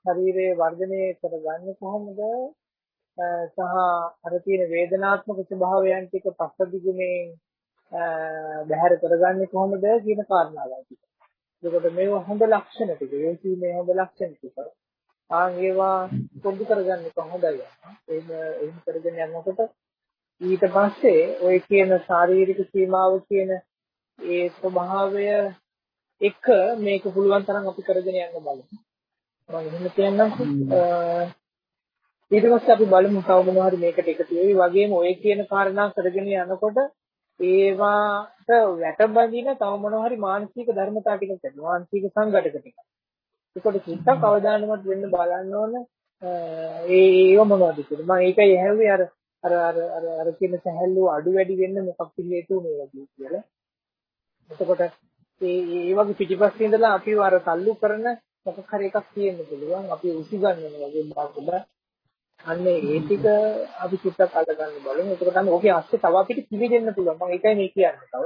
ශරීරයේ වර්ධනය කරගන්නේ කොහොමද සහ අර තියෙන වේදනාත්මක ස්වභාවයන් ටික පස්සද්ධි ගුණයෙන් බැහැර කරගන්නේ කොහොමද කියන කාරණාවයි. එතකොට මේව හොඳ ලක්ෂණ ටික. ඒ මේ හොඳ ලක්ෂණ ටික. ආන් ඒවා පොදු කරගන්නේ කොහොමදයි? එහෙම එහෙම කරගෙන යනකොට ඊට පස්සේ ඔය කියන ශාරීරික සීමාව කියන ඒ ස්වභාවය එක මේක පුළුවන් තරම් අපි කරගෙන යන්න බලමු. මම එහෙම කියන්නම්. ඊට පස්සේ අපි බලමු තව මොනවා හරි මේකට එකතු වෙවි වගේම ඔය කියන කාරණා කරගෙන යනකොට ඒවාට වැටබඳින තව මොනවා හරි මානසික ධර්මතා ටිකක් තියෙනවා මානසික සංඝටක ටික. ඒකට චිත්තක් අවදානමත් වෙන්න බලන්න ඕන ඒ ඒව මොනවද කියලා. මම ඒකයි ඇහුවේ අර අර අර අර අර කියන සැහැල්ලුව අඩු වැඩි වෙන්න මොකක් හේතු මේ වගේ කියලා. එතකොට ඒ ඒ වගේ පිටිපස්සේ ඉඳලා අපි අර තල්ලු කරන මොකක් හරි එකක් තියෙන්න පුළුවන්. අපි උසිගන්නවා වගේ බාකුලා අන්න ඒ ටික අපි චුට්ටක් අල්ල ගන්න බලමු. එතකොට තමයි ඕකේ ASCII තව අපිට කිවිදෙන්න පුළුවන්. මම ඒකයි මේ කියන්නේ තව.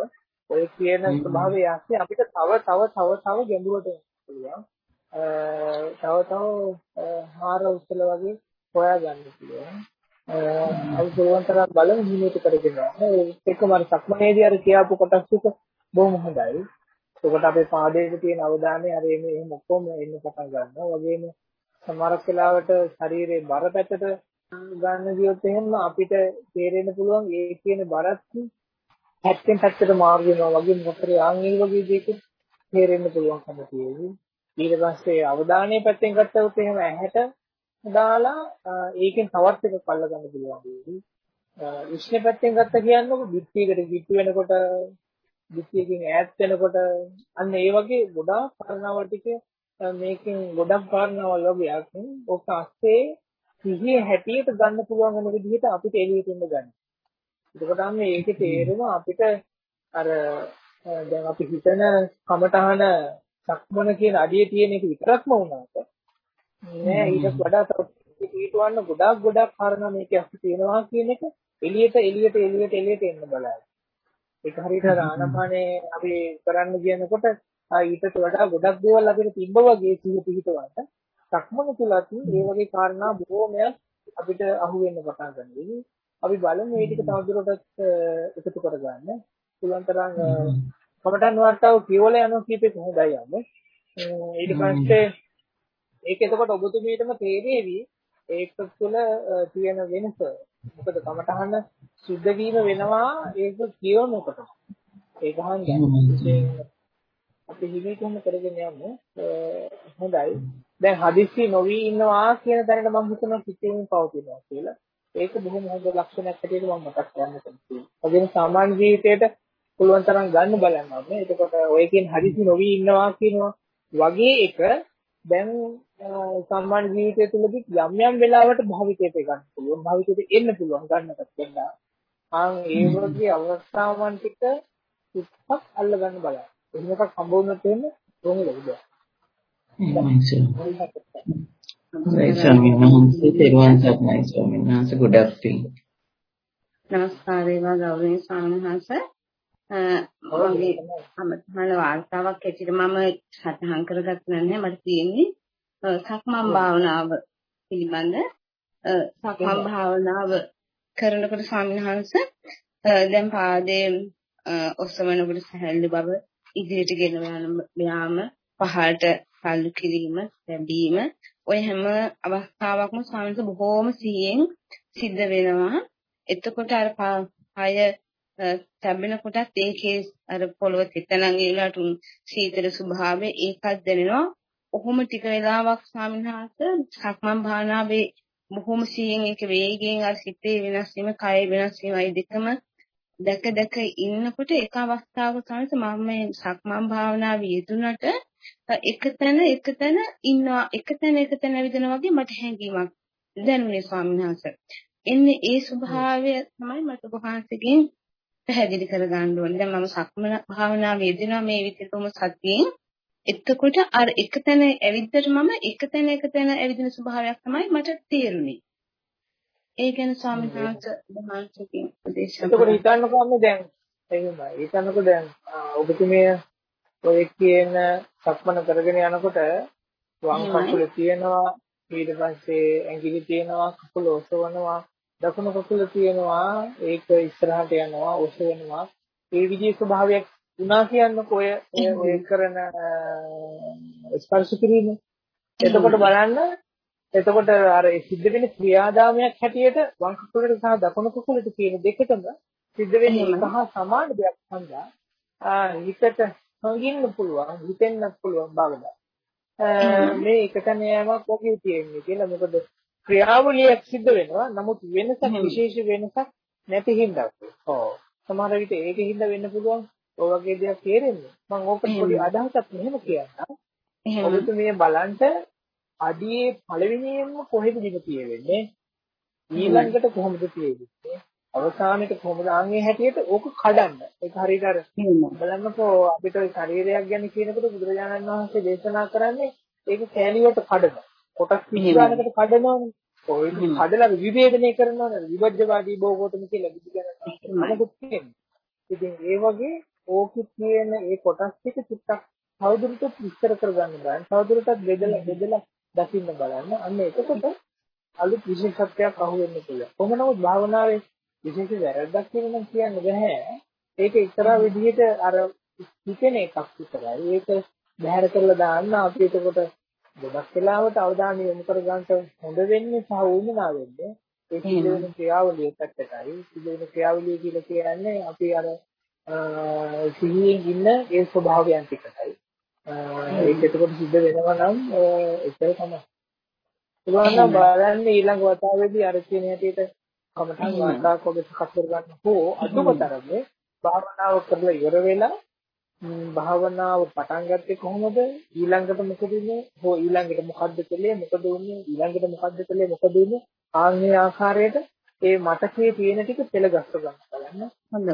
ඔය කියන ස්වභාවයේ ASCII අපිට තව තව තව තව ගැඹුරට පුළුවන්. තව තව හාර උස්සල වගේ හොයා ගන්න පුළුවන්. අපි පුළුවන් තරම් බලමු හිමීට කරගෙන යන්න. ඒකම අර සක්මනේදී අර කියාපු කොටස් ටික බොහොම හොඳයි. එතකොට අපේ පාදයේ තියෙන අවධානය අර එමේ එහෙම ඔක්කොම එන්න පටන් ගන්නවා. වගේම සමහරක් වෙලාවට ශරීරයේ බර පැත්තට ගන්න ගියොත් එහෙම අපිට තේරෙන්න පුළුවන් ඒ කියන බරත් පැත්තෙන් පැත්තට මාරු වෙනවා වගේ මොකද ආන් ඒ වගේ දෙයක තේරෙන්න පුළුවන්කම තියෙනවා. ඊට පස්සේ අවධානයේ පැත්තෙන් ගත්තොත් එහෙම ඇහැට දාලා ඒකෙන් තවත් එකක් අල්ල ගන්න පුළුවන්. උෂ්ණ පැත්තෙන් ගත්ත කියන්නකො පිටියකට පිටු වෙනකොට පිටියකින් ඈත් වෙනකොට අන්න ඒ වගේ ගොඩාක් කාරණාවල් ටික මේකෙන් ගොඩක් කාරණාවල් වගේක් ඔක අස්සේ සිහිය හැටියට ගන්න පුළුවන් වෙන විදිහට අපිට එළියට එන්න ගන්න. එතකොට අන්න ඒකේ තේරුම අපිට අර දැන් අපි හිතන කමටහන සක්මන කියන අඩියේ තියෙන එක විතරක්ම වුණාට නෑ ඊට වඩා තව ඊටවන්න ගොඩාක් ගොඩාක් කාරණා මේකේ අපි තියෙනවා කියන එක එළියට එළියට එළියට එළියට එන්න බලන්න. ඒක හරියට ආනපානේ අපි කරන්න කියනකොට ඊටත් වඩා ගොඩක් දේවල් අපිට තිබ්බ වගේ සිහිය පිහිටවන්න සක්මන තුලත් මේ වගේ කාරණා බොහෝමයක් අපිට අහු වෙන්න පටන් ගන්නවා. අපි බලමු මේ ටික තවදුරටත් එකතු කරගන්න. පුළුවන් තරම් කමටන් වාර්තාව කියවල යනවා කීපෙත් හොඳයි යන්නේ. ඊට පස්සේ ඒක එතකොට ඔබතුමීටම තේරෙවි ඒක තුළ තියෙන වෙනස. මොකද කමටහන සුද්ධ වීම වෙනවා ඒක කියවනකොට. ඒක හන්දයි. අපි හිමීටම කරගෙන යමු. හොඳයි. දැන් හදිස්සි නොවි ඉන්නවා කියන තැනට මම හිතනවා සිතේම පවතිනවා කියලා. ඒක බොහොම හොඳ ලක්ෂණයක් හැටියට මම මතක් කරන්න කැමතියි. වගේම සාමාන්‍ය ජීවිතේට පුළුවන් තරම් ගන්න බලන්න ඕනේ. එතකොට ඔයකින් හදිස්සි නොවි ඉන්නවා කියනවා වගේ එක දැන් සාමාන්‍ය ජීවිතය තුළදී යම් යම් වෙලාවට භාවිතයට ගන්න පුළුවන්. භාවිතයට එන්න පුළුවන් ගන්නකට දෙන්න. ආන් ඒ වගේ අවස්ථාවන් ටික සුප්පක් අල්ල ගන්න බලන්න. එහෙම එකක් හම්බ වුණොත් එන්න කොහොමද උදේ? එහෙමයි ස්වාමීන් වහන්සේ තෙරුවන් සරණයි ස්වාමීන් වහන්සේ ගොඩක් පිං. නමස්කාර වේවා ගෞරවනීය ස්වාමීන් වහන්සේ. මගේ අමතහන වාර්තාවක් ඇටියට මම සටහන් කරගත්තේ නැහැ මට තියෙන්නේ සක්මන් භාවනාව පිළිබඳ සක්මන් භාවනාව කරනකොට ස්වාමීන් වහන්සේ දැන් පාදයේ ඔසවනකොට සැහැල්ලු බව ඉදිරියට ගෙන යාම පහළට තල්ලු කිරීම ලැබීම. ඔය හැම අවස්ථාවකම ස්වාමීන් වහන්සේ බොහෝම සිහියෙන් සිද්ධ වෙනවා. එතකොට අර පය තැබෙන කොටත් ඒකේ අර පොළව තෙතනම් ඒලාට සීතල ස්වභාවය ඒකත් දැනෙනවා. ඔහොම ටික වෙලාවක් ස්වාමීන් වහන්සේ සක්මන් භාවනාවේ බොහොම සිහියෙන් ඒක වේගයෙන් අර සිතේ වෙනස් වීම කය වෙනස් වීම අයි දෙකම දැක දැක ඉන්නකොට එක අවස්ථාවක තමයි මම මේ සක්මන් භාවනාවේ යෙදුනට එකතැන එකතැන ඉන්නවා එකතැන එකතැන ඇවිදිනා වගේ මට හැඟීමක් දැනුනේ ස්වාමීන් වහන්සේ. එන්නේ ඒ ස්වභාවය තමයි මට වහන්සේගෙන් පැහැදිලි කරගන්න ඕනේ. දැන් මම සක්මන භාවනාවේ යෙදෙනවා මේ විදිහටම සතියෙන්. එතකොට අර එකතැන ඇවිද්දට මම එකතැන එකතැන ඇවිදින ස්වභාවයක් තමයි මට තේරුනේ. ඒ ගැන ස්වාමීන් වහන්සේ වහන්සේගෙන් උපදේශ එතකොට හිතන්නකෝ දැන් එහෙමයි. හිතන්නකෝ දැන් ඔබතුමිය ඔය කියන සක්මන කරගෙන යනකොට වම් කකුල තියෙනවා ඊට පස්සේ ඇඟිලි තියෙනවා කකුල ඔසවනවා දකුණු කකුල තියෙනවා ඒක ඉස්සරහට යනවා ඔසවනවා. ඒ විදිහේ ස්වභාවයක් වුණා කියන්නකෝ ඔය ඔය කරන ස්පර්ශ කිරීම. එතකොට බලන්න එතකොට අර සිද්ධ වෙන ක්‍රියාදාමයක් හැටියට වම් කකුලට සහ දකුණු කකුලට තියෙන දෙකටම සිද්ධ වෙන්නේ එක හා සමාන දෙයක් හන්දා ආ හිතට හංගින්න පුළුවන් හිතෙන්නත් පුළුවන් බවද මේ එකතන යෑමක් වගේ තියෙන්නේ කියලා. මොකද ක්‍රියාවලියක් සිද්ධ වෙනවා. නමුත් වෙනසක් විශේෂ වෙනසක් නැති හින්දා. ඔව්. සමහර විට ඒකෙන් හින්දා වෙන්න පුළුවන්. ඔය වගේ දේවල් තේරෙන්නේ. මම ඕකට පොඩි අදහසක් මෙහෙම කියන්නම්. ඔබතුමිය බලන්න අඩියේ පළවෙනියෙන්ම කොහෙද දින තියෙන්නේ? ඊළඟට කොහොමද තියෙන්නේ? අවසානයේ කොහොමද? ආන්ගේ හැටියට ඕක කඩන්න. ඒක හරියට අර බලන්නකෝ අපිට ශරීරයක් ගැන කියනකොට බුදුරජාණන් වහන්සේ දේශනා කරන්නේ ඒක කෑලියට කඩන. කොටස් 30 කඩනවනේ. ඔය කඩලා විවේදනය කරනවනේ. විභජ්‍යවාදී භෝගෝතම කියලා බුදුගණන් ඉතින් ඒ වගේ ඕකේ තියෙන ඒ කොටස් ටික චුට්ටක් තවදුරටත් විස්තර කරගන්න බලන්න. තවදුරටත් බෙදලා බෙදලා දකින්න බලන්න. අන්න එතකොට අලුත් විශේෂත්වයක් අහු වෙන්න පුළුවන්. කොහොම නමුත් භාවනාවේ විශේෂ වැරද්දක් කියලා නම් කියන්න බෑ. ඒක එක්තරා විදිහට අර හිතෙන එකක් විතරයි. ඒක බැහැර කරලා දාන්න අපි එතකොට ගොඩක් වෙලාවට අවධානය යොමු කර ගන්නට හොඳ වෙන්නේ සහ වුණා වෙන්නේ ඒ සිදුවෙන ක්‍රියාවලිය පැත්තටයි. සිදුවෙන ක්‍රියාවලිය කියලා කියන්නේ අපි අර සිහියෙන් ඉන්න ඒ ස්වභාවයන් ටිකටයි. ඒක එතකොට සිද්ධ වෙනවා නම් ඒතර තමයි. පුළුවන් නම් බලන්න ඊළඟ වතාවේදී අර කියන හැටියට කමඨං වාර්තාවක් වගේ සකස් කරගන්න හෝ අදුමතරමේ භාවනාව කරලා ඉවර වෙලා භාවනාව පටන් ගත්තේ කොහොමද? ඊළඟට මොකද වෙන්නේ? හෝ ඊළඟට මොකද්ද කළේ? මොකද වුනේ? ඊළඟට මොකද්ද කළේ? මොකද වුනේ? ආන්ගේ ආකාරයට ඒ මතකයේ තියෙන ටික පෙළ ගස්ස ගන්න බලන්න.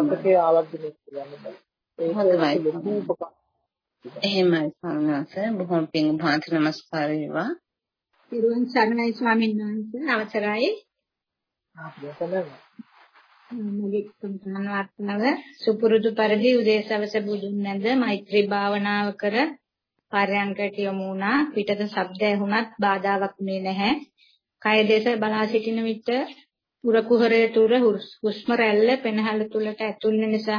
මතකයේ ආවර්ජනය කරන්න බලන්න එහෙමයි ස්වාමීන් බොහොම පිං භාන්ති නමස්කාර වේවා. පිරුවන් සරණයි ස්වාමීන් වහන්සේ. අවසරයි. මගේ තුන්වන වර්තනව සුපුරුදු පරිදි උදේසවස බුදුන් නැද මෛත්‍රී භාවනාව කර පරයන්කට යමු වුණා. පිටත ශබ්ද ඇහුණත් බාධාවක් නේ නැහැ. කය දේශ බලා සිටින විට උර කුහරය තුර හුස්ම රැල්ල පෙනහළ තුලට ඇතුල් වෙන සහ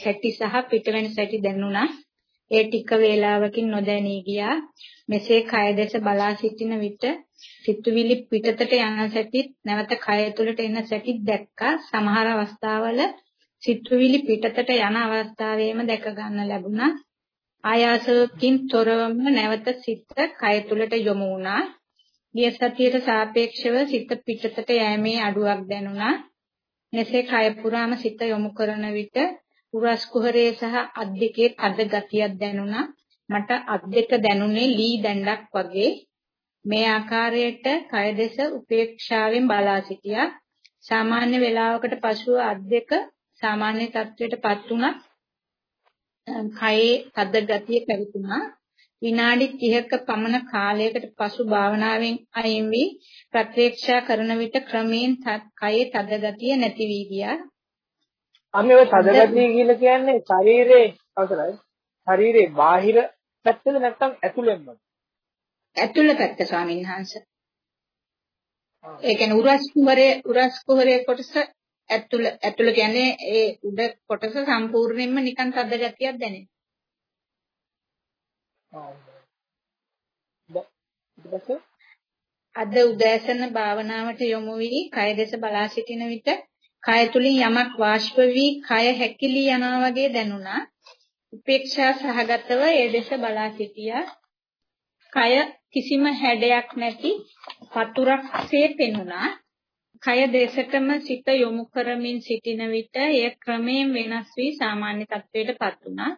හැටි සහ පිට වෙන සැටි දැනුණා. ඒ ටික වේලාවකින් නොදැනී ගියා. මෙසේ කය දේශ බලා සිටින විට සිතුවිලි පිටතට යන සැටිත් නැවත කය තුළට එන සැටිත් දැක්කා. සමහර අවස්ථාවල සිතුවිලි පිටතට යන අවස්ථාවේම දැක ගන්න ලැබුණා. ආයාසකින් තොරවම නැවත සිත කය තුළට යොමු වුණා. ගිය සතියට සාපේක්ෂව සිත පිටතට යෑමේ අඩුවක් දැනුණා. මෙසේ කය පුරාම සිත යොමු කරන විට උරස් කුහරයේ සහ අත් දෙකේ තද ගතියක් දැනුණා මට අත් දෙක දැනුනේ ලී දැඬක් වගේ මේ ආකාරයට කය දෙස උපේක්ෂාවෙන් බලා සිටියා. සාමාන්‍ය වේලාවකට පසුව අත් දෙක සාමාන්‍ය තත්වයටපත් වුණා. කයේ තද ගතිය පැවතුණා. විනාඩි 30ක පමණ කාලයකට පසු භාවනාවෙන් අයින් වී ප්‍රත්‍යක්ෂා කරන විට ක්‍රමයෙන් කයේ තද ගතිය නැති වී ගියා. අම්මේ ඔය තද ගතිය කියලා කියන්නේ ශරීරේ අවසරයි. ශරීරේ බාහිර පැත්තද නැත්නම් ඇතුළෙන්මද? ඇතුළ පැත්ත ස්වාමීන් වහන්සේ. ඒ කියන්නේ උරස් කුහරේ උරස් කුහරේ කොටස ඇතුළ ඇතුළ කියන්නේ ඒ උඩ කොටස සම්පූර්ණයෙන්ම නිකන් තද ගතියක් දැනෙන. අද උදෑසන භාවනාවට යොමු වී කය දෙස බලා සිටින විට කය තුලින් යමක් වාෂ්ප වී කය හැකිලී යනවා වගේ දැනුණා. උපේක්ෂා සහගතව ඒ දෙස බලා සිටියා. කය කිසිම හැඩයක් නැති වතුරක්සේ පෙනුණා. කය දේශකම සිත යොමු කරමින් සිටින විට එය ක්‍රමයෙන් වෙනස් වී සාමාන්‍ය තත්වයටපත් වුණා.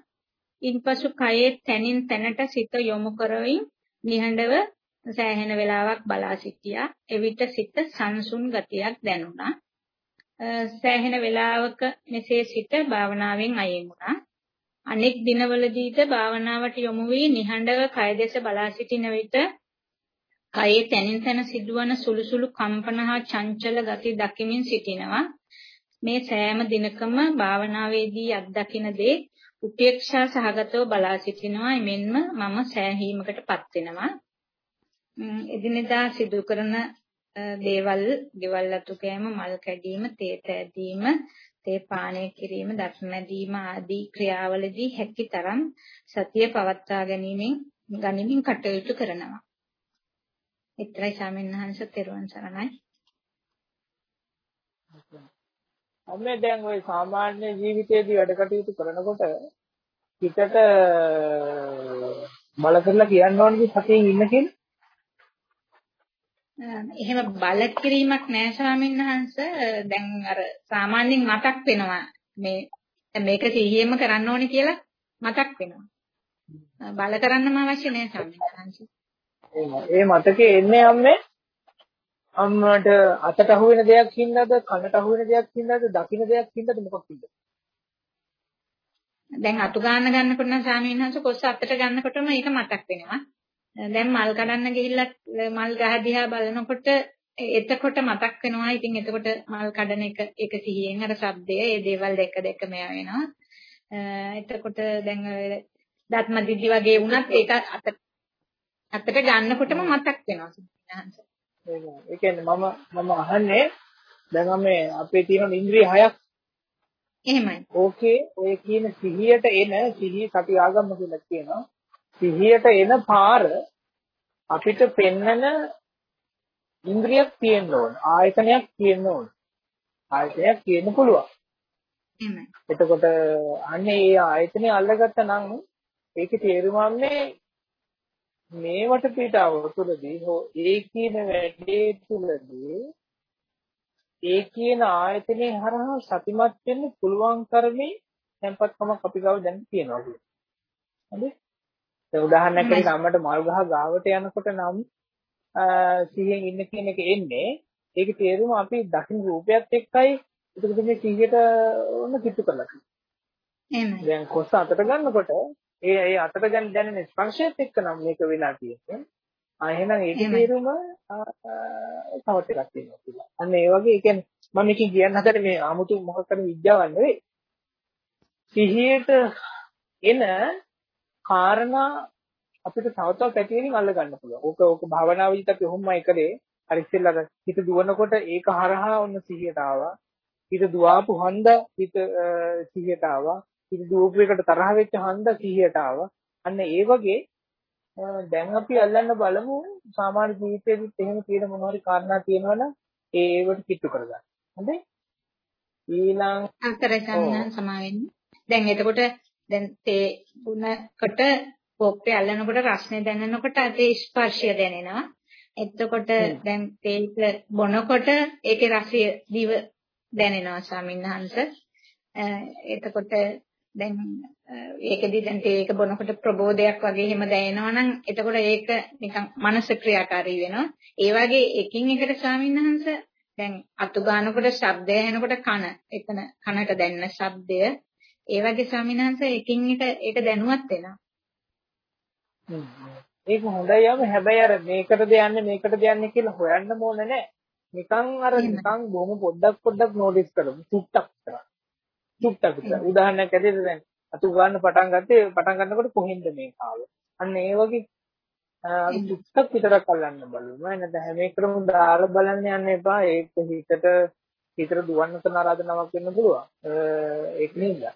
ඉන්පසු කයේ තනින් තැනට සිත යොමු කරමින් නිහඬව සෑහෙන වේලාවක් බලා සිටියා. එවිට සිත සංසුන් ගතියක් දැනුණා. සෑහෙන වේලාවක මෙසේ සිට භාවනාවෙන් අයින් වුණා. අනෙක් දිනවලදීද භාවනාවට යොමු වී නිහඬව කය දෙස බලා සිටින විට කයේ තනින් තන සිදුවන සුළු සුළු කම්පන හා චංචල ගති දකිමින් සිටිනවා. මේ සෑම දිනකම භාවනාවේදී අත්දකින දේ උපේක්ෂා සහගතව බලා සිටිනවා. එමෙන්ම මම සෑහීමකටපත් වෙනවා. එදිනෙදා සිදු කරන දේවල්, ගෙවල් අතු කෑම, මල් කැඩීම, තේ තෑදීම, තේ පානය කිරීම, දක්නැදීම ආදී ක්‍රියාවලදී හැකි තරම් සතිය පවත්වා ගැනීමෙන් ගනිමින් කටයුතු කරනවා. එතරයි ස්වාමීන් වහන්සේ තෙරුවන් සරණයි. අම්මේ දැන් ওই සාමාන්‍ය ජීවිතයේදී වැඩ කටයුතු කරනකොට හිතට බල කරලා කියන්න ඕනේ සතියෙන් ඉන්න කියලා. එහෙම බල කිරීමක් නෑ ස්වාමීන් වහන්සේ. දැන් අර සාමාන්‍යයෙන් මතක් වෙනවා මේ මේක සිහියෙම කරන්න ඕනේ කියලා මතක් වෙනවා. බල කරන්නම අවශ්‍ය නෑ ස්වාමීන් වහන්සේ. ඒ මතකේ එන්නේ අම්මේ අම්මට අතට අහු වෙන දෙයක් හින්දාද කනට අහු වෙන දෙයක් හින්දාද දකින්න දෙයක් හින්දාද මොකක්ද දැන් අතු ගන්න ගන්නකොට නම් ස්වාමීන් වහන්සේ කොස්ස අතට ගන්නකොටම ඒක මතක් වෙනවා. දැන් මල් කඩන්න ගිහිල්ලා මල් ගහ දිහා බලනකොට එතකොට මතක් වෙනවා. ඉතින් එතකොට මල් කඩන එක එක සිහියෙන් අර ශබ්දය, ඒ දේවල් දෙක දෙක මෙයා වෙනවා. එතකොට දැන් දත්ම දිදි වගේ වුණත් ඒක අත අතට ගන්නකොටම මතක් වෙනවා. ඒ කියන්නේ මම මම අහන්නේ දැන් මේ අපේ තියෙන ඉන්ද්‍රිය හයක් එහෙමයි. ඕකේ ඔය කියන සිහියට එන සිහිය සති ආගම කියලා කියනවා. සිහියට එන පාර අපිට පෙන්නන ඉන්ද්‍රියක් තියෙන්න ඕන. ආයතනයක් තියෙන්න ඕන. ආයතනයක් තියෙන්න පුළුවන්. එහෙමයි. එතකොට අන්නේ ඒ ආයතනේ අල්ලගත්තා නම් ඒකේ තේරුම අන්නේ මේ වටපිටාව තුළදී හෝ ඒ කියන වැඩේ තුළදී ඒ කියන ආයතනේ හරහා සතිමත් වෙන්න පුළුවන් කර්මේ tempatකමක් අපි ගාව දැන් තියෙනවා කියන්නේ. හරි? දැන් උදාහරණයක් විදිහට අම්මට මල් ගහ ගාවට යනකොට නම් සිහියෙන් ඉන්න කියන එක එන්නේ ඒකේ තේරුම අපි දකින්න රූපයත් එක්කයි ඒකද මේ සිහියට ඔන්න කිට්ටු කරලා තියෙන්නේ. එහෙමයි. දැන් කොස්ස අතට ගන්නකොට ඒ ඒ අතට ගන්න දැනෙන ස්පර්ශයත් එක්ක නම් මේක වෙලා තියෙන්නේ. ආ එහෙනම් ඒකේ තේරුම තවත් එකක් තියෙනවා කියලා. අන්න ඒ වගේ කියන්නේ මම මේකෙන් කියන්න හදන්නේ මේ 아무තු මොකක් කරන විද්‍යාවක් නෙවෙයි. සිහියට එන කාරණා අපිට තව තව පැතිවලින් අල්ල ගන්න පුළුවන්. ඕක ඕක භාවනාවේදීත් අපි ඔහොමයි කරේ. හරි ඉස්සෙල්ලා හිත දුවනකොට ඒක හරහා ඔන්න සිහියට ආවා. හිත දුවාපු හන්ද හිත සිහියට ආවා. හිත දුවපු එකට තරහ වෙච්ච හන්ද සිහියට ආවා. අන්න ඒ වගේ දැන් අපි අල්ලන්න බලමු සාමාන්‍ය ජීවිතේදීත් එහෙම තියෙන මොනවා හරි කාරණා තියෙනවනම් ඒ ඒවට කිට්ටු කරගන්න. හොඳයි? ඊළඟ අතරයි සම්මාන සමාවෙන්න. දැන් එතකොට දැන් තේ බුණකට පොප්පේ අල්ලනකොට රස්නේ දැනෙනකොට ඒ ස්පර්ශය දැනෙනවා. එතකොට දැන් තේක බොනකොට ඒකේ රසය දිව දැනෙනවා ස්වාමින්වහන්ස. එතකොට දැන් ඒකෙදි දැන් ඒක බොනකොට ප්‍රබෝධයක් වගේ එහෙම දැනෙනවා නම් එතකොට ඒක නිකන් මනස ක්‍රියාකාරී වෙනවා. ඒ වගේ එකින් එකට ස්වාමින්වහන්ස දැන් අතු ගන්නකොට ශබ්දය ඇහෙනකොට කන එතන කනට දැනෙන ශබ්දය ඒ වගේ ස්වාමින්වහන්ස එකින් එක ඒක දැනුවත් වෙනවා. ඒක හොඳයි යම හැබැයි අර මේකටද යන්නේ මේකටද යන්නේ කියලා හොයන්න ඕන නැහැ. නිකන් අර නිකන් බොහොම පොඩ්ඩක් පොඩ්ඩක් නෝටිස් කරමු. චුට්ටක් විතර. චුට්ටක් විතර. උදාහරණයක් ඇරෙද්දී දැන් අතු ගන්න පටන් ගත්තේ පටන් ගන්නකොට කොහෙන්ද මේ කාලේ. අන්න ඒ වගේ අපි චුට්ටක් විතරක් අල්ලන්න බලමු. නැත්නම් හැම එකම දාලා බලන්න යන්න එපා. ඒක හිතට හිතට දුවන්න කරන ආරාධනාවක් වෙන්න පුළුවන්. ඒක නේද?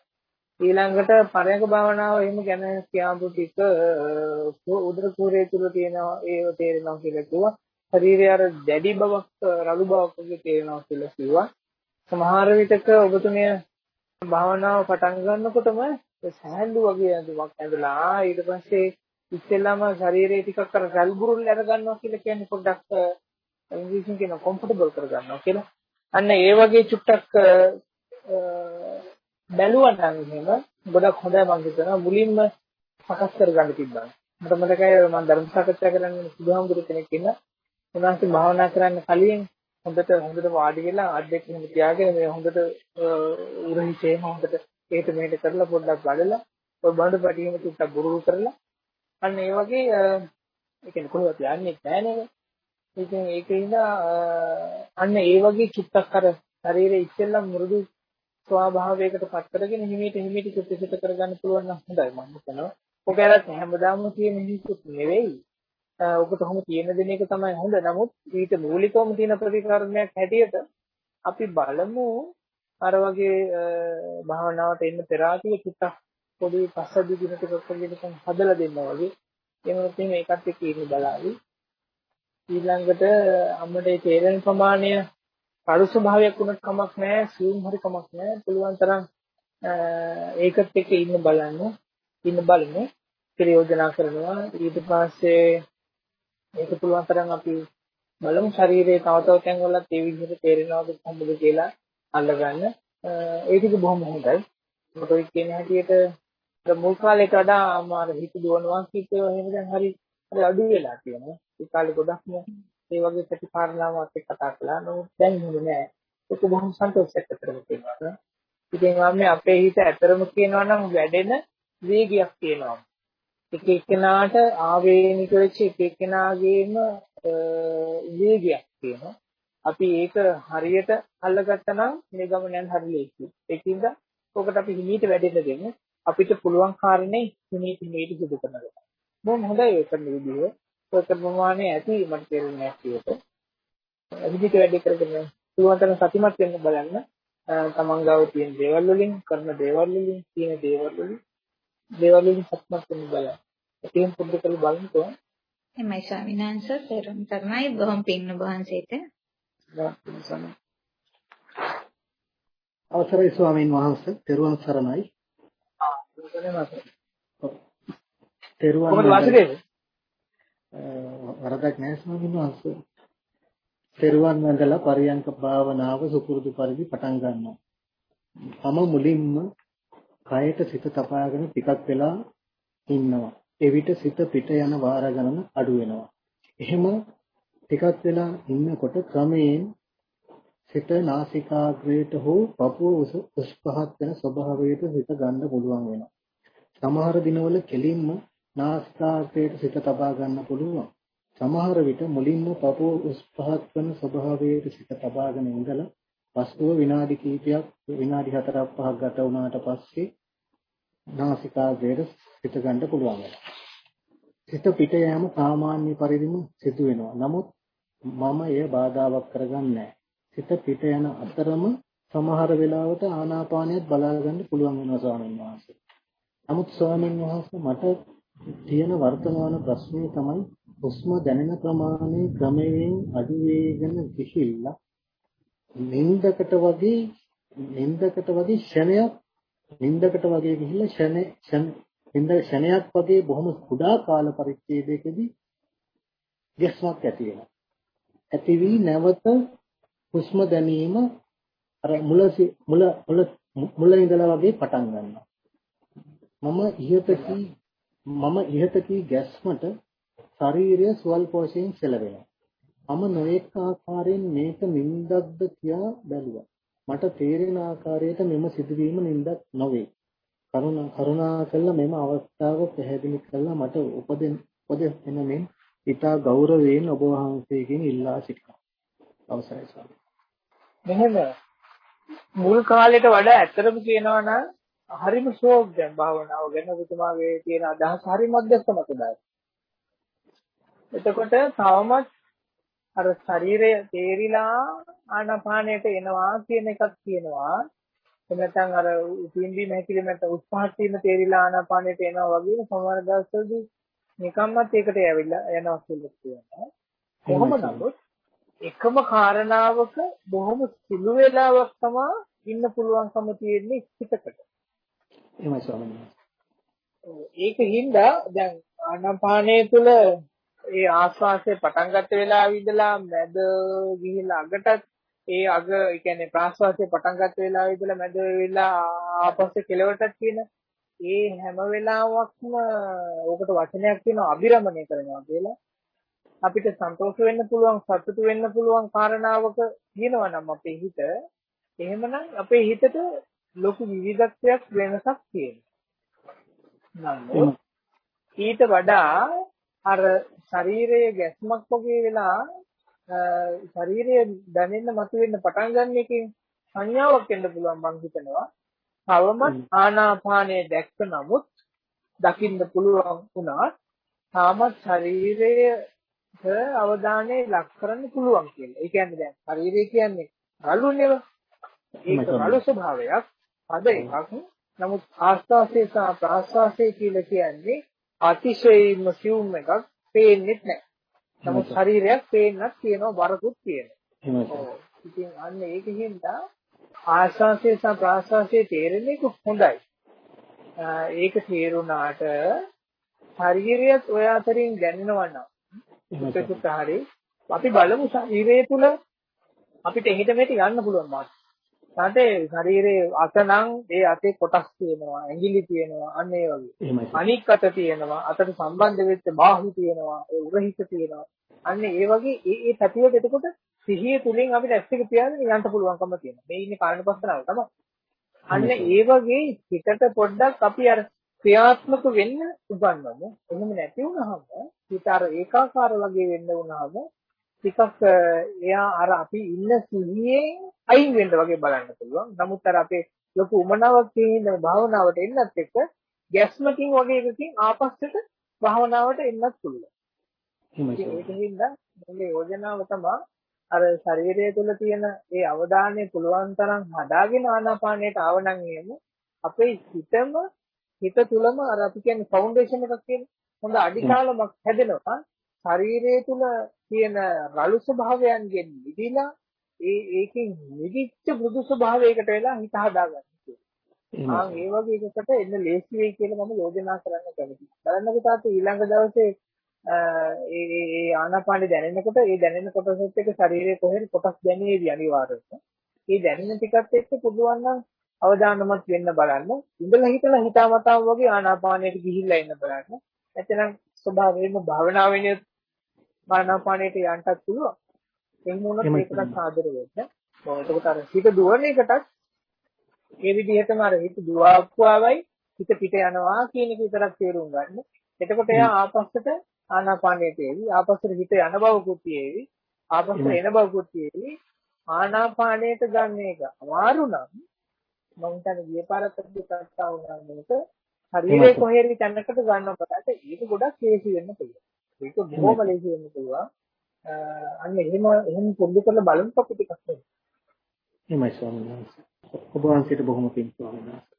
ඊළඟට පරයක භාවනාව එහෙම ගැන කියපු ටික උදර කුරේ තුල තියෙනවා ඒව තේරෙනවා කියලා කිව්වා. ශරීරය අර දැඩි බවක් රළු බවක් වගේ තේරෙනවා කියලා කිව්වා. සමහර විටක ඔබතුමිය භාවනාව පටන් ගන්නකොටම සහැල්ලු වගේ ඇඳුමක් ඇඳලා ඊට පස්සේ ඉස්සෙල්ලාම ශරීරයේ ටිකක් අර රැල් බුරුල් අර ගන්නවා කියලා කියන්නේ පොඩ්ඩක් ඉංග්‍රීසියෙන් කියන කම්ෆර්ටබල් කර ගන්නවා කියලා. අන්න ඒ වගේ චුට්ටක් බැලුවා නම් එහෙම ගොඩක් හොඳයි මම හිතනවා මුලින්ම සකස් කරගන්න තිබ්බා. මට මතකයි මම ධර්ම සාකච්ඡා කරන්නේ සුදුහාමුදුරු කෙනෙක් ඉන්න. උන්වහන්සේ භාවනා කරන්න කලින් හොඳට හොඳට වාඩි වෙලා අත් දෙක එහෙම තියාගෙන මේ හොඳට උරහිතේ හොඳට ඒට මෙහෙට කරලා පොඩ්ඩක් බලලා ඔය බඳු පැටියෙම චුට්ටක් බුරුරු කරලා අන්න ඒ වගේ ඒ කියන්නේ කොහොමද යන්නේ නැහැ නේද? ඉතින් ඒකින්ද අන්න ඒ වගේ චුට්ටක් අර ශරීරයේ ඉස්සෙල්ලා මෘදු ස්වභාවයකට පත් කරගෙන හිමීට හිමීට චුට්ටසිත කරගන්න පුළුවන් නම් හොඳයි මම හිතනවා. ඔක ඇරත් හැමදාම තියෙන මිනිස්සුත් නෙවෙයි. ඔකට කොහොම තියෙන දෙන එක තමයි හොඳ. නමුත් ඊට මූලිකවම තියෙන ප්‍රතිකර්මයක් හැටියට අපි බලමු අර වගේ භාවනාවට එන්න පෙර ආතිය චුට්ටක් පොඩි පස්සද්ධි දින ටිකක් වගේ නිකන් හදලා දෙන්නා වගේ. එහෙම තියෙන එකත් එක්ක ඉන්න බලාවි. ඊළඟට අම්මට ඒ තේරෙන ප්‍රමාණය කළු ස්වභාවයක් වුණත් කමක් නැහැ, සියුම් හරි කමක් නැහැ. පුළුවන් තරම් ඒකත් එක්ක ඉන්න බලන්න. ඉන්න බලමු. ප්‍රයෝජනා කරනවා. ඊට පස්සේ ඒක පුළුවන් තරම් අපි බලමු ශරීරයේ තව තව තැන් වලත් ඒ විදිහට තේරෙනවද කොහොමද කියලා අල්ලගන්න. ඒක ඉතින් බොහොම හොඳයි. මොකද ඔය කියන හැටියට මුල් කාලේට වඩා අමාරු හිත දුවනවා කිව්වේ එහෙම දැන් හරි හරි අඩු වෙලා තියෙනවා. ඒ කාලේ ගොඩක්ම ඒ වගේ ප්‍රතිකාරණාවක් එක්ක කතා කළා. නමුත් දැන් එහෙම නෑ. ඒක බොහොම සන්තෝෂයක් අතරම තියෙනවා. ඉතින් මම අපේ හිත ඇතරම කියනවා නම් වැඩෙන වේගයක් තියෙනවා. එක එක්කෙනාට ආවේනික වෙච්ච එක එක්කෙනාගේම වේගයක් තියෙනවා. අපි ඒක හරියට අල්ලගත්තා නම් මේ ගමන යන හරි ලේසියි. ඒකින්ද ඔකට අපි හිමීට වැඩෙන්න දෙන්න අපිට පුළුවන් කාරණේ හිමීට හිමීට සිදු කරනවා. බොහොම හොඳයි ඒක කරන විදිහ. ඒක ප්‍රමාණය ඇති මට තේරෙන්නේ ඇටියට. විදිහට වැඩි කරගෙන පුළුවන් සතිමත් වෙන්න බලන්න. තමන් ගාව තියෙන දේවල් වලින් කරන දේවල් වලින් තියෙන දේවල් වලින් දේවල් වලින් සත්‍යමත් වෙන්න බලන්න. ඒකෙන් පුරුදු කරලා බලන්නකෝ. එමයි ස්වාමීන් වහන්සේ පෙරම් තරණයි බොහොම පින්න වහන්සේට. අවසරයි ස්වාමීන් වහන්සේ තෙරුවන් සරණයි. ආ ඒක නේ තෙරුවන් කොහොමද වාසිදේව? වරදක් නැහැ ස්වාමීන් වහන්සේ. තෙරුවන් වන්දලා පරියංක භාවනාව සුපුරුදු පරිදි පටන් ගන්නවා. තම මුලින්ම කයට සිත තබාගෙන ටිකක් වෙලා ඉන්නවා. එවිට සිත පිට යන වාර ගණන අඩු වෙනවා. එහෙම ටිකක් වෙලා ඉන්නකොට ක්‍රමයෙන් සිත නාසිකාග්‍රයට හෝ පපුව උස් පහත් වෙන ස්වභාවයට සිත ගන්න පුළුවන් වෙනවා. සමහර දිනවල කෙලින්ම නාස්කාග්‍රයට සිත තබා ගන්න පුළුවන්. සමහර විට මුලින්ම පපුව උස් පහත් වන ස්වභාවයේ සිට තබාගෙන ඉඳලා පසුව විනාඩි කිහිපයක් විනාඩි 4ක් 5ක් ගත වුණාට පස්සේ නාසිකාග්‍රයට සිත ගන්න පුළුවන් වෙනවා. සිත පිට යෑම සාමාන්‍ය පරිදිම සිදු වෙනවා. නමුත් මම එය බාධාවක් කරගන්නේ නැහැ. සිත පිට යන අතරම සමහර වෙලාවට ආනාපානයත් බලා ගන්න පුළුවන් වෙනවා ස්වාමීන් වහන්සේ. නමුත් ස්වාමීන් වහන්සේ මට තියෙන වර්තමාන ප්‍රශ්නේ තමයි හුස්ම දැනෙන ප්‍රමාණය ක්‍රමයෙන් අඩු වෙගෙන ගිහිල්ලා නින්දකට වගේ නින්දකට වගේ ෂණයක් නින්දකට වගේ ගිහිල්ලා ෂණ ෂණ නින්ද ෂණයක් වගේ බොහොම කුඩා කාල පරිච්ඡේදයකදී ගැස්මක් ඇති වෙනවා. ඇති වී නැවත හුස්ම දැනීම අර මුල මුල මුල මුල ඉඳලා වගේ පටන් ගන්නවා. මම ඉහත කී මම ඉහත කී ගැස්මට ශරීරය ස්වල්ප වශයෙන් සැලවෙනවා. මම නොඑක ආකාරයෙන් මේක නින්දක්ද කියා බැලුවා. මට තේරෙන ආකාරයට මෙම සිදුවීම නින්දක් නොවේ. කරුණා කරුණා කළා මෙම අවස්ථාව පැහැදිලි කළා මට උපදෙන උපදෙන මෙන් ඊටා ගෞරවයෙන් ඔබ වහන්සේගෙන් ඉල්ලා සිටිනවා. අවසරයි ස්වාමී. මෙහෙම මුල් කාලයට වඩා ඇත්තටම කියනවා නම් හරිම ෂෝක් දැන් භාවනාව ගැන ඔබතුමාගේ තියෙන අදහස හරි මධ්‍යස්ථ මතදායි. එතකොට තවමත් අර ශරීරය තේරිලා ආනාපානයට එනවා කියන එකක් තියෙනවා. එහෙම නැත්නම් අර උපින්දීම හැකිලිමත් උත්සාහ වීම තේරිලා ආනාපානයට එනවා වගේම සමහර දවස්වලදී නිකම්මත් ඒකට ඇවිල්ලා යනවා කියලා කියනවා. කොහොම නමුත් එකම කාරණාවක බොහොම සුළු වේලාවක් තමයි ඉන්න පුළුවන්කම තියෙන්නේ හිතකට. එහෙමයි ස්වාමීනි. ඒකින්ද දැන් ආනාපානය තුළ ඒ ආස්වාසය පටන් ගන්න වෙලාවෙ ඉඳලා මැද ගිහිල්ලා අගටත් ඒ අග ඒ කියන්නේ ප්‍රාස්වාසය පටන් ගන්න වෙලාවෙ ඉඳලා මැද වෙලා ආපස්සේ කෙලවටත් කියන ඒ හැම වෙලාවකම ඕකට වචනයක් තියෙනවා අබිරමණය කරනවා කියලා අපිට සන්තෝෂ වෙන්න පුළුවන් සතුටු වෙන්න පුළුවන් කාරණාවක තියෙනවා නම් අපේ හිත එහෙමනම් අපේ හිතට ලොකු විවිධත්වයක් වෙනසක් තියෙනවා. නමුත් ඊට වඩා අර ශරීරයේ ගැස්මක් වගේ වෙලා ශරීරය දැනෙන්න මතුවෙන්න පටන් ගන්න එකේ සංඥාවක් එන්න පුළුවන් මං හිතනවා. තවමත් ආනාපානය දැක්ක නමුත් දකින්න පුළුවන් වුණා තාමත් ශරීරයට අවධානය ලක් කරන්න පුළුවන් කියලා. ඒ කියන්නේ දැන් ශරීරය කියන්නේ රළුනේව. ඒක රළු ස්වභාවයක්. අද එකක්. නමුත් ආස්වාසේ සහ ප්‍රාස්වාසේ කියලා කියන්නේ අතිශයින්ම සියුම් එකක් පේන්නේ නැහැ. නමුත් ශරීරයක් පේන්නත් තියෙනවා වරකුත් තියෙනවා. ඉතින් අන්න ඒකෙන්ද ආස්වාසේ සහ ප්‍රාස්වාසේ තේරෙන එක හොඳයි. ඒක තේරුණාට ශරීරයත් ඔය අතරින් දැනෙනවා නම් ඒකත් හරි අපි බලමු ශරීරය තුල අපිට එහෙට මෙහෙට යන්න පුළුවන් මාත්. තාතේ ශරීරයේ අතනම් ඒ අතේ කොටස් තියෙනවා ඇඟිලි තියෙනවා අන්න ඒ වගේ. අනික් අත තියෙනවා අතට සම්බන්ධ වෙච්ච බාහුව තියෙනවා ඒ උරහිස තියෙනවා. අන්න ඒ වගේ ඒ ඒ පැතිවලට එතකොට සිහිය තුලින් අපිට ඇස් එක පියාගෙන යන්න පුළුවන්කම තියෙනවා. මේ ඉන්නේ කාරණ පස්සනාව තමයි. අන්න ඒ වගේ හිතට පොඩ්ඩක් අපි අර ක්‍රියාත්මක වෙන්න උගන්වමු. එහෙම නැති වුනහම හිත අර ඒකාකාර වගේ වෙන්න වුනහම ටිකක් එයා අර අපි ඉන්න සිහියෙන් අයින් වෙන්න වගේ බලන්න පුළුවන්. නමුත් අර අපේ ලොකු උමනාවක් තියෙන භාවනාවට එන්නත් එක්ක ගැස්මකින් වගේ එකකින් ආපස්සට භාවනාවට එන්නත් පුළුවන්. ඒකින්ද මගේ යෝජනාව තමයි අර ශරීරය තුළ තියෙන ඒ අවධානය පුළුවන් තරම් හදාගෙන ආනාපානයට ආවනම් එහෙම අපේ හිතම හිත තුළම අර අපි කියන්නේ ෆවුන්ඩේෂන් එකක් කියන හොඳ අඩිතාලමක් හැදෙනවා ශරීරය තුළ තියෙන රළු ස්වභාවයන්ගෙන් මිදිලා ඒ ඒකෙන් නිදිච්ච මෘදු ස්වභාවයකට වෙලා හිත හදාගන්න. ආ ඒ වගේ එකකට එන්න ලේසි වෙයි කියලා මම යෝජනා කරන්න කැමතියි. බලන්නකෝ තාත්තේ ඊළඟ දවසේ ඒ ඒ ආනාපානෙ දැනෙනකොට ඒ දැනෙන කොටසත් එක්ක ශරීරයේ කොහෙද කොටස් දැනේවි අනිවාර්යයෙන්ම. ඒ දැනෙන ටිකත් එක්ක පුළුවන් නම් අවධානමත් වෙන්න බලන්න. ඉඳලා හිටලා හිතාමතාම වගේ ආනාපානයට ගිහිල්ලා ඉන්න බලන්න. එතනම් ස්වභාවයෙන්ම භාවනාවෙන්නේ ආනාපානයට යන්නත් පුළුවන්. එහෙම වුණොත් ඒකට සාදර වෙන්න. එතකොට අර හිත දුවන එකටත් මේ විදිහටම අර හිත දුවාපුවාවයි හිත පිට යනවා කියන එක විතරක් තේරුම් ගන්න. එතකොට එයා ආපස්සට ආනාපානයට එවි ආපස්සට හිත යන බවකුත් තියෙවි ආපස්සට එන බවකුත් තියෙවි ආනාපානයට ගන්න එක අමාරු නම් මම හිතන්නේ ගිය පාරත් අපි කතා වුණා මේක ශරීරයේ කොහේරි තැනකට ගන්නකොට ඒක ගොඩක් ලේසි වෙන්න පුළුවන්. ඒක බොහොම ලේසි වෙන්න පුළුවන්. අන්න එහෙම එහෙම පුරුදු කරලා බලන්නකො ටිකක් නෙමෙයි. එහෙමයි ස්වාමීන් වහන්සේ. ඔබ වහන්සේට බොහොම පිං ස්වාමීන් වහන්සේ.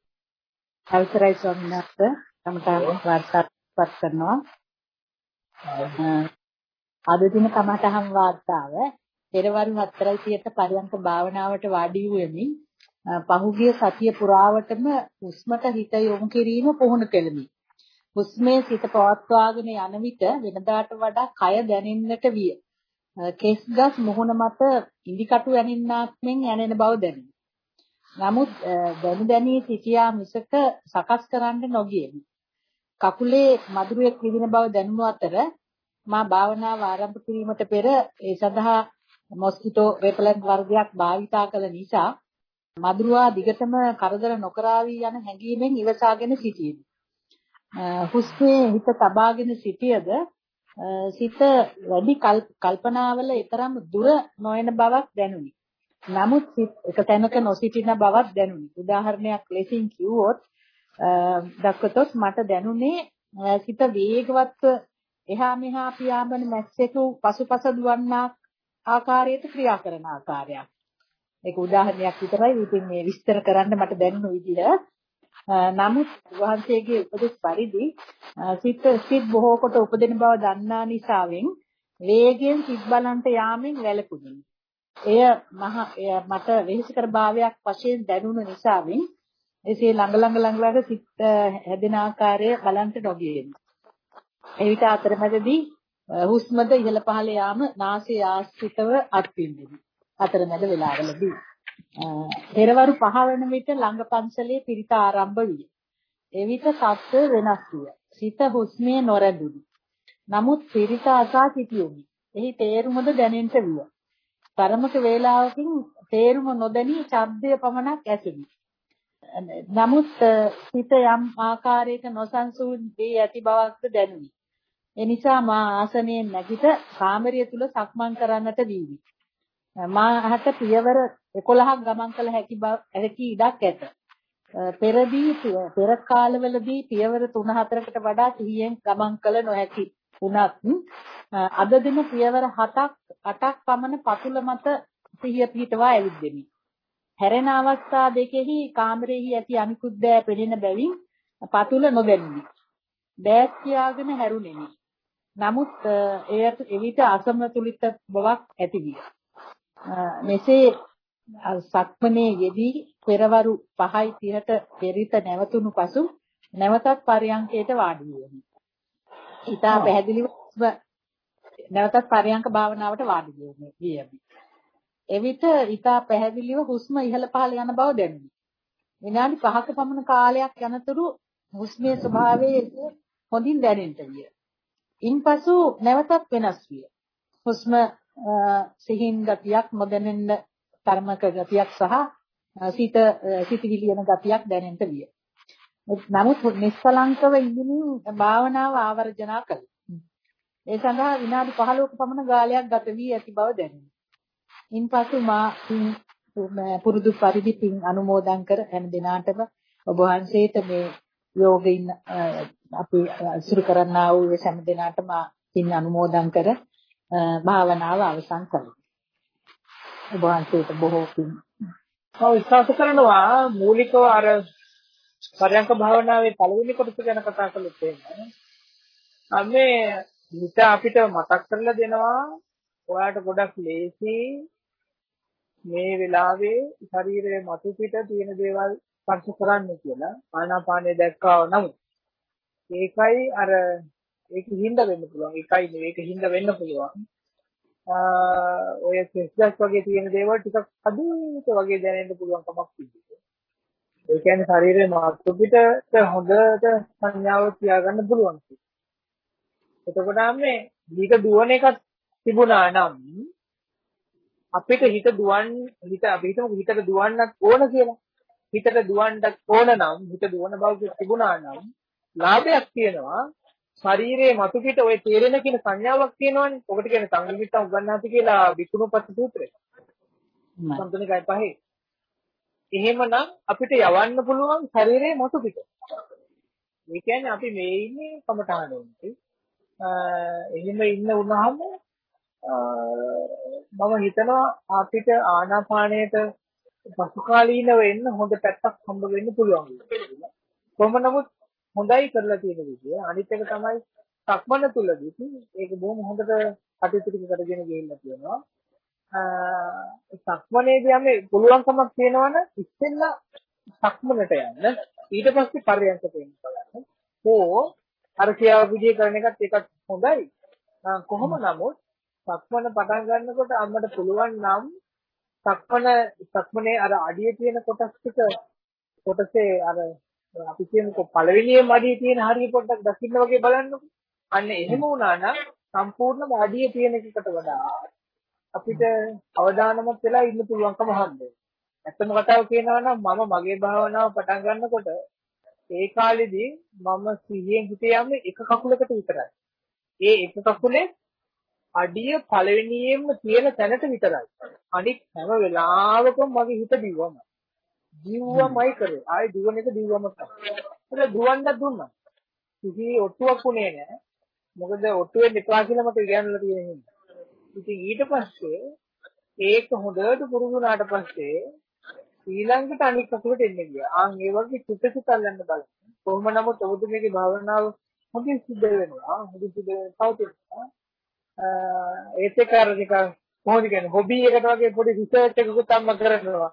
අවසරයි ස්වාමීන් වහන්සේ. තමතාම වාර්තාපත් කරනවා. අද දින කමටහන් වාර්තාව පෙරවරු 4:30ට පරියන්ක භාවනාවට වාඩි වූෙමි. පහුගිය සතිය පුරාවටම හුස්මට හිත යොමු කිරීම පුහුණු කෙලමි. හුස්මේ සිත පවත්වාගෙන යන විට වෙනදාට වඩා කය දැනෙන්නට විය. කෙස්ගස් මුහුණ මත ඉදිකටු ඇනින්නාක් මෙන් ඇනෙන බව දැනුනි. නමුත් දැනි දැනී සිටියා මිසක සකස් කරන්න නොගියෙමි. කකුලේ මදුරුවෙක් විදින බව දැනුණු අතර මා භාවනාව ආරම්භ කිරීමට පෙර ඒ සඳහා මොස්කිටෝ රෙපලන්ට් වර්ගයක් භාවිතා කළ නිසා මදුරුවා දිගටම කරදර නොකරાવી යන හැඟීමෙන් ඉවසාගෙන සිටියෙමි. හුස්මේ හිත තබාගෙන සිටියද සිත වැඩි කල්පනාවල ඊතරම් දුර නොයන බවක් දැනුනි. නමුත් එක තැනක නොසිටින බවක් දැනුනි. උදාහරණයක් ලෙසින් කිව්වොත් දක්වතොත් මට දැනුනේ සිත වේගවත්ව එහා මෙහා පියාඹන මැස්සෙකු පසුපස දුවන්නා ආකාරයට ක්‍රියා කරන ආකාරයක්. ඒක උදාහරණයක් විතරයි. ඉතින් මේ විස්තර කරන්න මට දැනුණු විදිහ. නමුත් වහන්සේගේ උපදෙස් පරිදි සිත සිත් බොහෝ කොට උපදින බව දන්නා නිසාවෙන් වේගයෙන් සිත් බලන්ට යාමෙන් වැළකුණි. එය මහ මට වෙහෙසකර භාවයක් වශයෙන් දැනුණු නිසාවෙන් එසේ ළඟ ළඟ ළඟ ළඟ සිත් හැදෙන ආකාරය බලන්ට නොගියෙමි. එවිට අතරමැදදී හුස්මද ඉහළ පහළ යාම නාසය ආශ්‍රිතව අත්විඳිමි. අතරමැද වෙලාවලදී පෙරවරු 5 වන විට ළඟ පන්සලේ පිරිත ආරම්භ විය. එවිට සත්‍ය වෙනස් විය. සිත හුස්මේ නොරැඳුනි. නමුත් පිරිත අසා සිටියෙමි. එහි තේරුමද දැනෙන්නට විය. තරමක වේලාවකින් තේරුම නොදැනී ශබ්දය පමණක් ඇසුනි. නමුත් සිත යම් ආකාරයක නොසන්සුන් වී ඇති බවක්ද දැනුනි. එනිසා මා ආසනයෙන් නැගිට කාමරය තුල සක්මන් කරන්නට දීවි. මාහට පියවර 11ක් ගමන් කළ හැකි බව හැකි ඉඩක් ඇත. පෙරදී පෙර කාලවලදී පියවර 3-4කට වඩා සිහියෙන් ගමන් කළ නොහැකි වුණත් අද දින පියවර 7ක් 8ක් පමණ පතුල මත සිහිය පිහිටවා ඇවිද්දෙමි. හැරෙන අවස්ථා දෙකෙහි කාමරෙහි ඇති අනිකුත් දෑ පෙනෙන බැවින් පතුල නොදැනුනි. බෑස් කියාගෙන හැරුණෙමි. නමුත් එයට එවිට අසමතුලිත බවක් ඇති විය. මෙසේ සක්මනේ යෙදී පෙරවරු 5:30ට පෙරිත නැවතුණු පසු නැවතත් පරයන්කයට වාඩි වෙමි. ඊටා පැහැදිලිව නැවතත් පරයන්ක භාවනාවට වාඩි වෙමි. එවිට ඊටා පැහැදිලිව හුස්ම ඉහළ පහළ යන බව දැනුනි. විනාඩි 5ක පමණ කාලයක් යනතුරු හුස්මේ ස්වභාවය හොඳින් දැනෙන්නට විය. ඉන්පසු නැවතත් වෙනස් විය. හුස්ම සිහින් ගතියක් නොදැනෙන්න තරමක ගතියක් සහ සිත සිතවිලි යන ගතියක් දැනෙන්න විය. නමුත් නිස්සලංකව ඉඳිමින් භාවනාව ආවර්ජනා කළා. ඒ සඳහා විනාඩි 15ක පමණ කාලයක් ගත වී ඇති බව දැනුනි. ඉන්පසු මා පුරුදු පරිදි පින් අනුමෝදන් කර හැම දිනාටම ඔබ වහන්සේට මේ යෝගින් අපි අසුරු කරන්නා වූ හැම දිනාටම පින් අනුමෝදන් කර භාවනාව අවසන් කළා. ඔබ වහන්සේට බොහෝ පින්. ඔව් විශ්වාස කරනවා මූලිකව අර පරයන්ක භාවනාවේ පළවෙනි කොටස ගැන කතා කළොත් එහෙම. මේ හිත අපිට මතක් කරලා දෙනවා ඔයාට ගොඩක් ලේසි මේ වෙලාවේ ශරීරයේ මතු පිට තියෙන දේවල් ස්පර්ශ කරන්න කියලා ආනාපානය දැක්කව නමුත් ඒකයි අර ඒක හිඳ වෙන්න පුළුවන්. ඒකයි නෙවෙයි ඒක හිඳ වෙන්න පුළුවන්. ඔය කෙස්ගස් වගේ තියෙන දේවල් ටිකක් අදුත වගේ දැනෙන්න පුළුවන් කමක් තිබෙනවා. ඒ කියන්නේ ශරීරයේ මාත්‍ර පිටට හොඳට සංඥාව තියාගන්න පුළුවන්. එතකොට මේ හිත දුවන එකක් තිබුණා නම් අපිට හිත දුවන් හිත අපි හිතමු හිතට දුවන්නත් ඕන කියලා. හිතට දුවන්නත් ඕන නම් හිත දුවන බව තිබුණා නම් ලාභයක් තියෙනවා ශරීරයේ මතු පිට ඔය තේරෙන කියන සංඥාවක් තියෙනවනේ. ඔකට කියන්නේ සංවිවිත උගන්නාති කියලා විකුණුපත් සූත්‍රය. සම්තුනිකයි පහේ. එහෙමනම් අපිට යවන්න පුළුවන් ශරීරයේ මතු පිට. ඒ කියන්නේ අපි මේ ඉන්නේ කමඨානෙන්නේ. එහෙම ඉන්න වුණාම මම හිතනවා අපිට ආනාපානයට පසුකාලීනව එන්න හොඳ පැත්තක් හම්බ වෙන්න පුළුවන්. කොහොම නමුත් හොඳයි කරලා තියෙන විදිය අනිත් එක තමයි සක්මන තුලදී ඒක බොහොම හොඳට කටයුතු ටික කරගෙන ගිහිල්ලා තියෙනවා. සක්මනේදී යන්නේ පුළුවන්කමක් තියෙනවනේ ඉස්සෙල්ලා සක්මනට යන්න ඊට පස්සේ පරියන්කට එන්න බලන්න. ඕ අර කියාව විදිය කරන එකත් ඒකත් හොඳයි. කොහොම නමුත් සක්මන පටන් ගන්නකොට අම්මට පුළුවන් නම් සක්මන සක්මනේ අර අඩිය තියෙන කොටස් ටික කොටසේ අර අපි කියමුකෝ පළවෙනියම අඩිය තියෙන හරිය පොඩ්ඩක් දකින්න වගේ බලන්නකෝ. අන්න එහෙම වුණා නම් සම්පූර්ණම අඩිය තියෙන එකකට වඩා අපිට අවදානමත් වෙලා ඉන්න පුළුවන්කම හම්බෙනවා. ඇත්තම කතාව කියනවා නම් මම මගේ භාවනාව පටන් ගන්නකොට ඒ කාලෙදී මම සිහියෙන් හිතේ යන්නේ එක කකුලකට විතරයි. ඒ එක කකුලේ අඩිය පළවෙනියෙන්ම තියෙන තැනට විතරයි. අනිත් හැම වෙලාවකම මගේ හිත දිව්වම. දිව්වමයි කරේ. ආයේ දිවන එක දිව්වම තමයි. ඒක දුවන්න දුන්නා. කිසි ඔට්ටුවක් උනේ නැහැ. මොකද ඔට්ටුවෙන් එපා කියලා මට ඉගෙනලා තියෙන හින්දා. ඉතින් ඊට පස්සේ ඒක හොඳට පුරුදු වුණාට පස්සේ ඊළඟට අනිත් කකුලට එන්න ගියා. ආන් ඒ වගේ චුට්ට චුට්ට අල්ලන්න බලන්න. කොහොම නමුත් ඔබතුමීගේ භාවනාව හොඳින් සිද්ධ වෙනවා. හොඳින් සිද්ධ වෙනවා. ඒත් ඒක අර නිකන් කොහොමද කියන්නේ හොබි එකට වගේ පොඩි රිසර්ච් එකකුත් අම්ම කරනවා.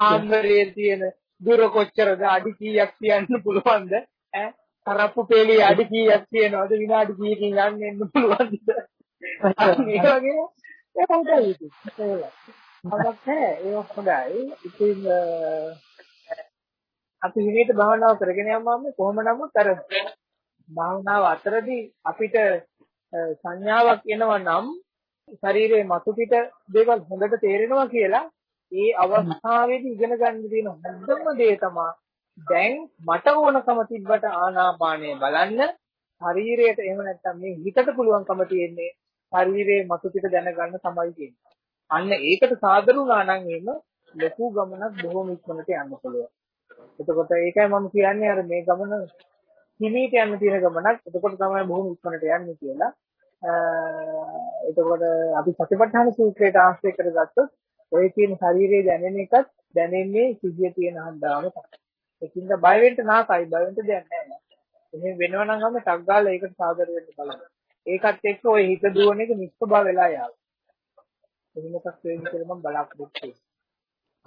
ආම්බරේ තියෙන දුර කොච්චරද? අඩි කීයක් තියන්න පුළුවන්ද? ඈ? කරප්පු පෙළිය අඩි කීයක් තියනවද විනාඩි කීයකින් යන්න එන්න පුළුවන්ද? (laughs) ඒ වගේ. ඒක හොඳයි ඒක හොඳයි. ඉතින් අපි විනීත භාවනාව කරගෙන යමුම කොහොම නමුත් අර භාවනාව අතරදී අපිට සංඥාවක් එනවා නම් ශරීරයේ මතු පිට දේවල් හොඳට තේරෙනවා කියලා ඒ අවස්ථාවේදී ඉගෙන ගන්න තියෙන හොඳම දේ තමයි දැන් මට ඕනකම තිබ්බට ආනාපානය බලන්න ශරීරයට එහෙම නැත්නම් මේ හිතට පුළුවන්කම තියෙන්නේ ශරීරයේ මතු පිට දැනගන්න තමයි කියන්නේ. අන්න ඒකට සාදර වුණා නම් එහෙම ලොකු ගමනක් බොහොම ඉක්මනට යන්න පුළුවන්. එතකොට ඒකයි මම කියන්නේ අර මේ ගමන හිමීට යන්න තියෙන ගමනක්. එතකොට තමයි බොහොම ඉක්මනට යන්නේ කියලා. එතකොට අපි සතිපට්ඨාන සූත්‍රයට ආශ්‍රය කරගත්තොත් ඔය කියන ශරීරයේ දැනෙන එකත් දැනෙන්නේ සිහිය තියෙන හන්දාම තමයි. ඒකින්ද බය වෙන්න නාකයි බය වෙන්න දෙයක් නැහැ. එහෙම වෙනව නම් අපි ටක් ගාලා ඒකට සාදර වෙන්න බලන්න. ඒකත් එක්ක ඔය හිත දුවන එක නිස්පබා වෙලා යාව. එහෙම එකක් වෙන්න කියලා මම බලාපොරොත්තු වෙනවා.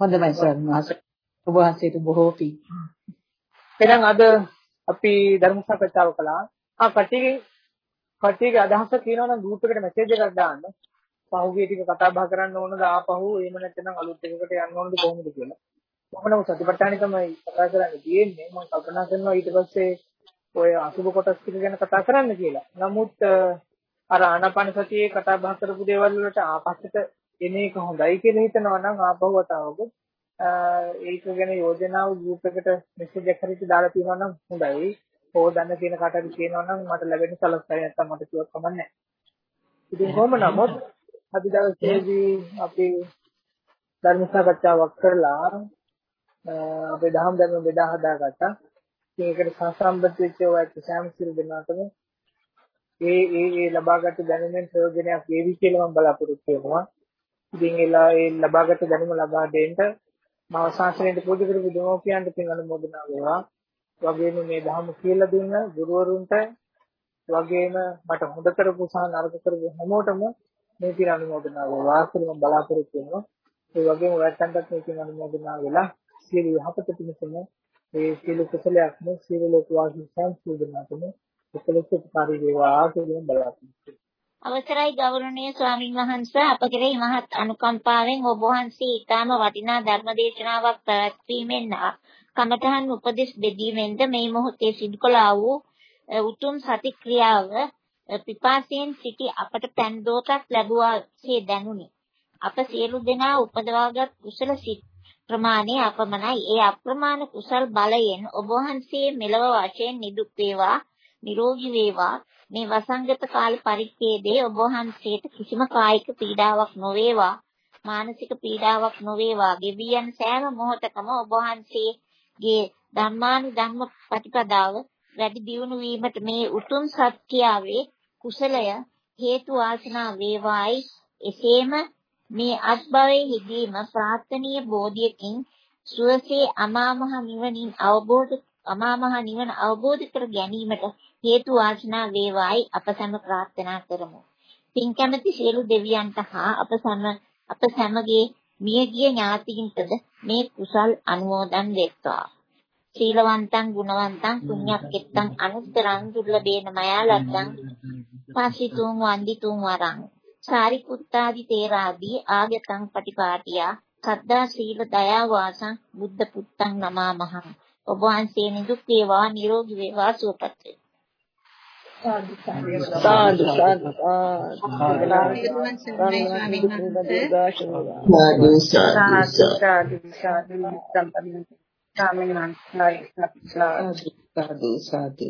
හොඳයි සර්. ඔබ වහන්සේට බොහෝ පිං. එහෙනම් අද අපි ධර්ම සාකච්ඡාව කළා. ආ කටිගේ කටිගේ අදහස කියනවා නම් ගෲප් එකට මැසේජ් එකක් දාන්න. පහුගිය ටික කතා බහ කරන්න ඕනද ආපහු එහෙම නැත්නම් අලුත් එකකට යන්න ඕනද කොහොමද කියලා. කොහොමද සතිපට්ඨානෙ තමයි කතා කරන්න තියෙන්නේ. මම කල්පනා කරනවා ඊට පස්සේ ඔය අසුබ කොටස් ටික ගැන කතා කරන්න කියලා. නමුත් අර ආනාපාන සතියේ කතා බහ කරපු දේවල් වලට ආපස්සට එන එක හොඳයි කියලා හිතනවා නම් ආපහු වතාවක ඒක ගැන යෝජනාව ගෲප් එකට මෙසේජ් එකක් හරි දාලා තියෙනවා නම් හොඳයි. හොදන්න තියෙන කාටද කියනවා නම් මට ලැබෙන සලස්වයි නැත්තම් මට කිව්වක් කමක් නැහැ. ඉතින් කොහොම නමුත් අද දවසේදී අපි ධර්ම සාකච්ඡාවක් කරලා අපේ දහම් ධර්ම බෙදා හදාගත්තා. ඉතින් ඒකට සම්බන්ධ වෙච්ච ඔයත් සෑම සිල් දෙනාටම ඒ ඒ ඒ ලබාගත් දැනුමෙන් ප්‍රයෝජනයක් වේවි කියලා මම බලාපොරොත්තු වෙනවා. ඉතින් ඒලා ඒ ලබාගත් දැනුම ලබා දෙන්න මම ශාසනයට පූජා කරපු දෙමෝපියන්ට පින් අනුමෝදනා වේවා. වගේම මේ ධර්ම කියලා දුන්න ගුරුවරුන්ට වගේම මට හොඳ කරපු සහ නරක කරපු හැමෝටම මේ පින් අනුමෝදනා වේවා කියලා මම බලාපොරොත්තු වෙනවා. ඒ වගේම ඔයයන්ටත් මේ පින් අනුමෝදනා වෙලා සියලු යහපත පිණිසම මේ සියලු කුසලයක්ම සියලු ලෝක වාසී සංසිඳනකම උපලෙස් උපකාරී වේවා කියලා බලාපොරොත්තු අවසරයි ගෞරවනීය ස්වාමින් වහන්සේ අප කෙරෙහි මහත් අනුකම්පාවෙන් ඔබ වහන්සේ ඊටාම වටිනා ධර්ම දේශනාවක් පැවැත්වීමෙන් කමඨහන් උපදෙස් දෙදීමෙන්ද මේ මොහොතේ සිදු කළා වූ උතුම් සති ක්‍රියාව පිපාසයෙන් සිටි අපට පෑන් දෝතක් ලැබුවාසේ දැනුනි. අප සියලු දෙනා උපදවාගත් කුසල සිත් ප්‍රමාණය අපමණයි. ඒ අප්‍රමාණ කුසල් බලයෙන් ඔබ වහන්සේ මෙලව වශයෙන් නිදුක් වේවා නිරෝගී වේවා. මේ වසංගත කාල පරිච්ඡේදයේ ඔබ වහන්සේට කිසිම කායික පීඩාවක් නොවේවා. මානසික පීඩාවක් නොවේවා. ගෙවියන් සෑම මොහොතකම ඔබ වහන්සේගේ ධර්මානු ධර්ම ප්‍රතිපදාව වැඩි දියුණු වීමට මේ උතුම් සත්‍යාවේ කුසලය හේතු වාසනා වේවායි එසේම මේ අත්භවයේ හිදීම ප්‍රාර්ථනීය බෝධියකින් සුවසේ අමා මහ නිවනින් අවබෝධ අමා මහ නිවන අවබෝධ කර ගැනීමට හේතු වාසනා වේවායි අප සැම ප්‍රාර්ථනා කරමු. පින් කැමැති සියලු දෙවියන්ට හා අප සැම අප සැමගේ මියගිය ඥාතීන්ටද මේ කුසල් අනුමෝදන් වෙත්වා. සීලවන්තං ගුණවන්තං පුඤ්ඤක්කෙත්තං අනුත්තරං දුර්ලභේන මයා ලද්දං පස්සිතුං වන්දිතුං වරං සාරිපුත්තාදි තේරාදී ආගතං පටිපාටියා සද්දා සීල දයා වාසං බුද්ධ පුත්තං නමාමහං ඔබ වහන්සේ නිදුක් වේවා නිරෝගී වේවා සුවපත් වේවා සාදු සාදු සාදු සාදු සම්පන්න කාමෙන් සාදු සාදු සාදු සාදු.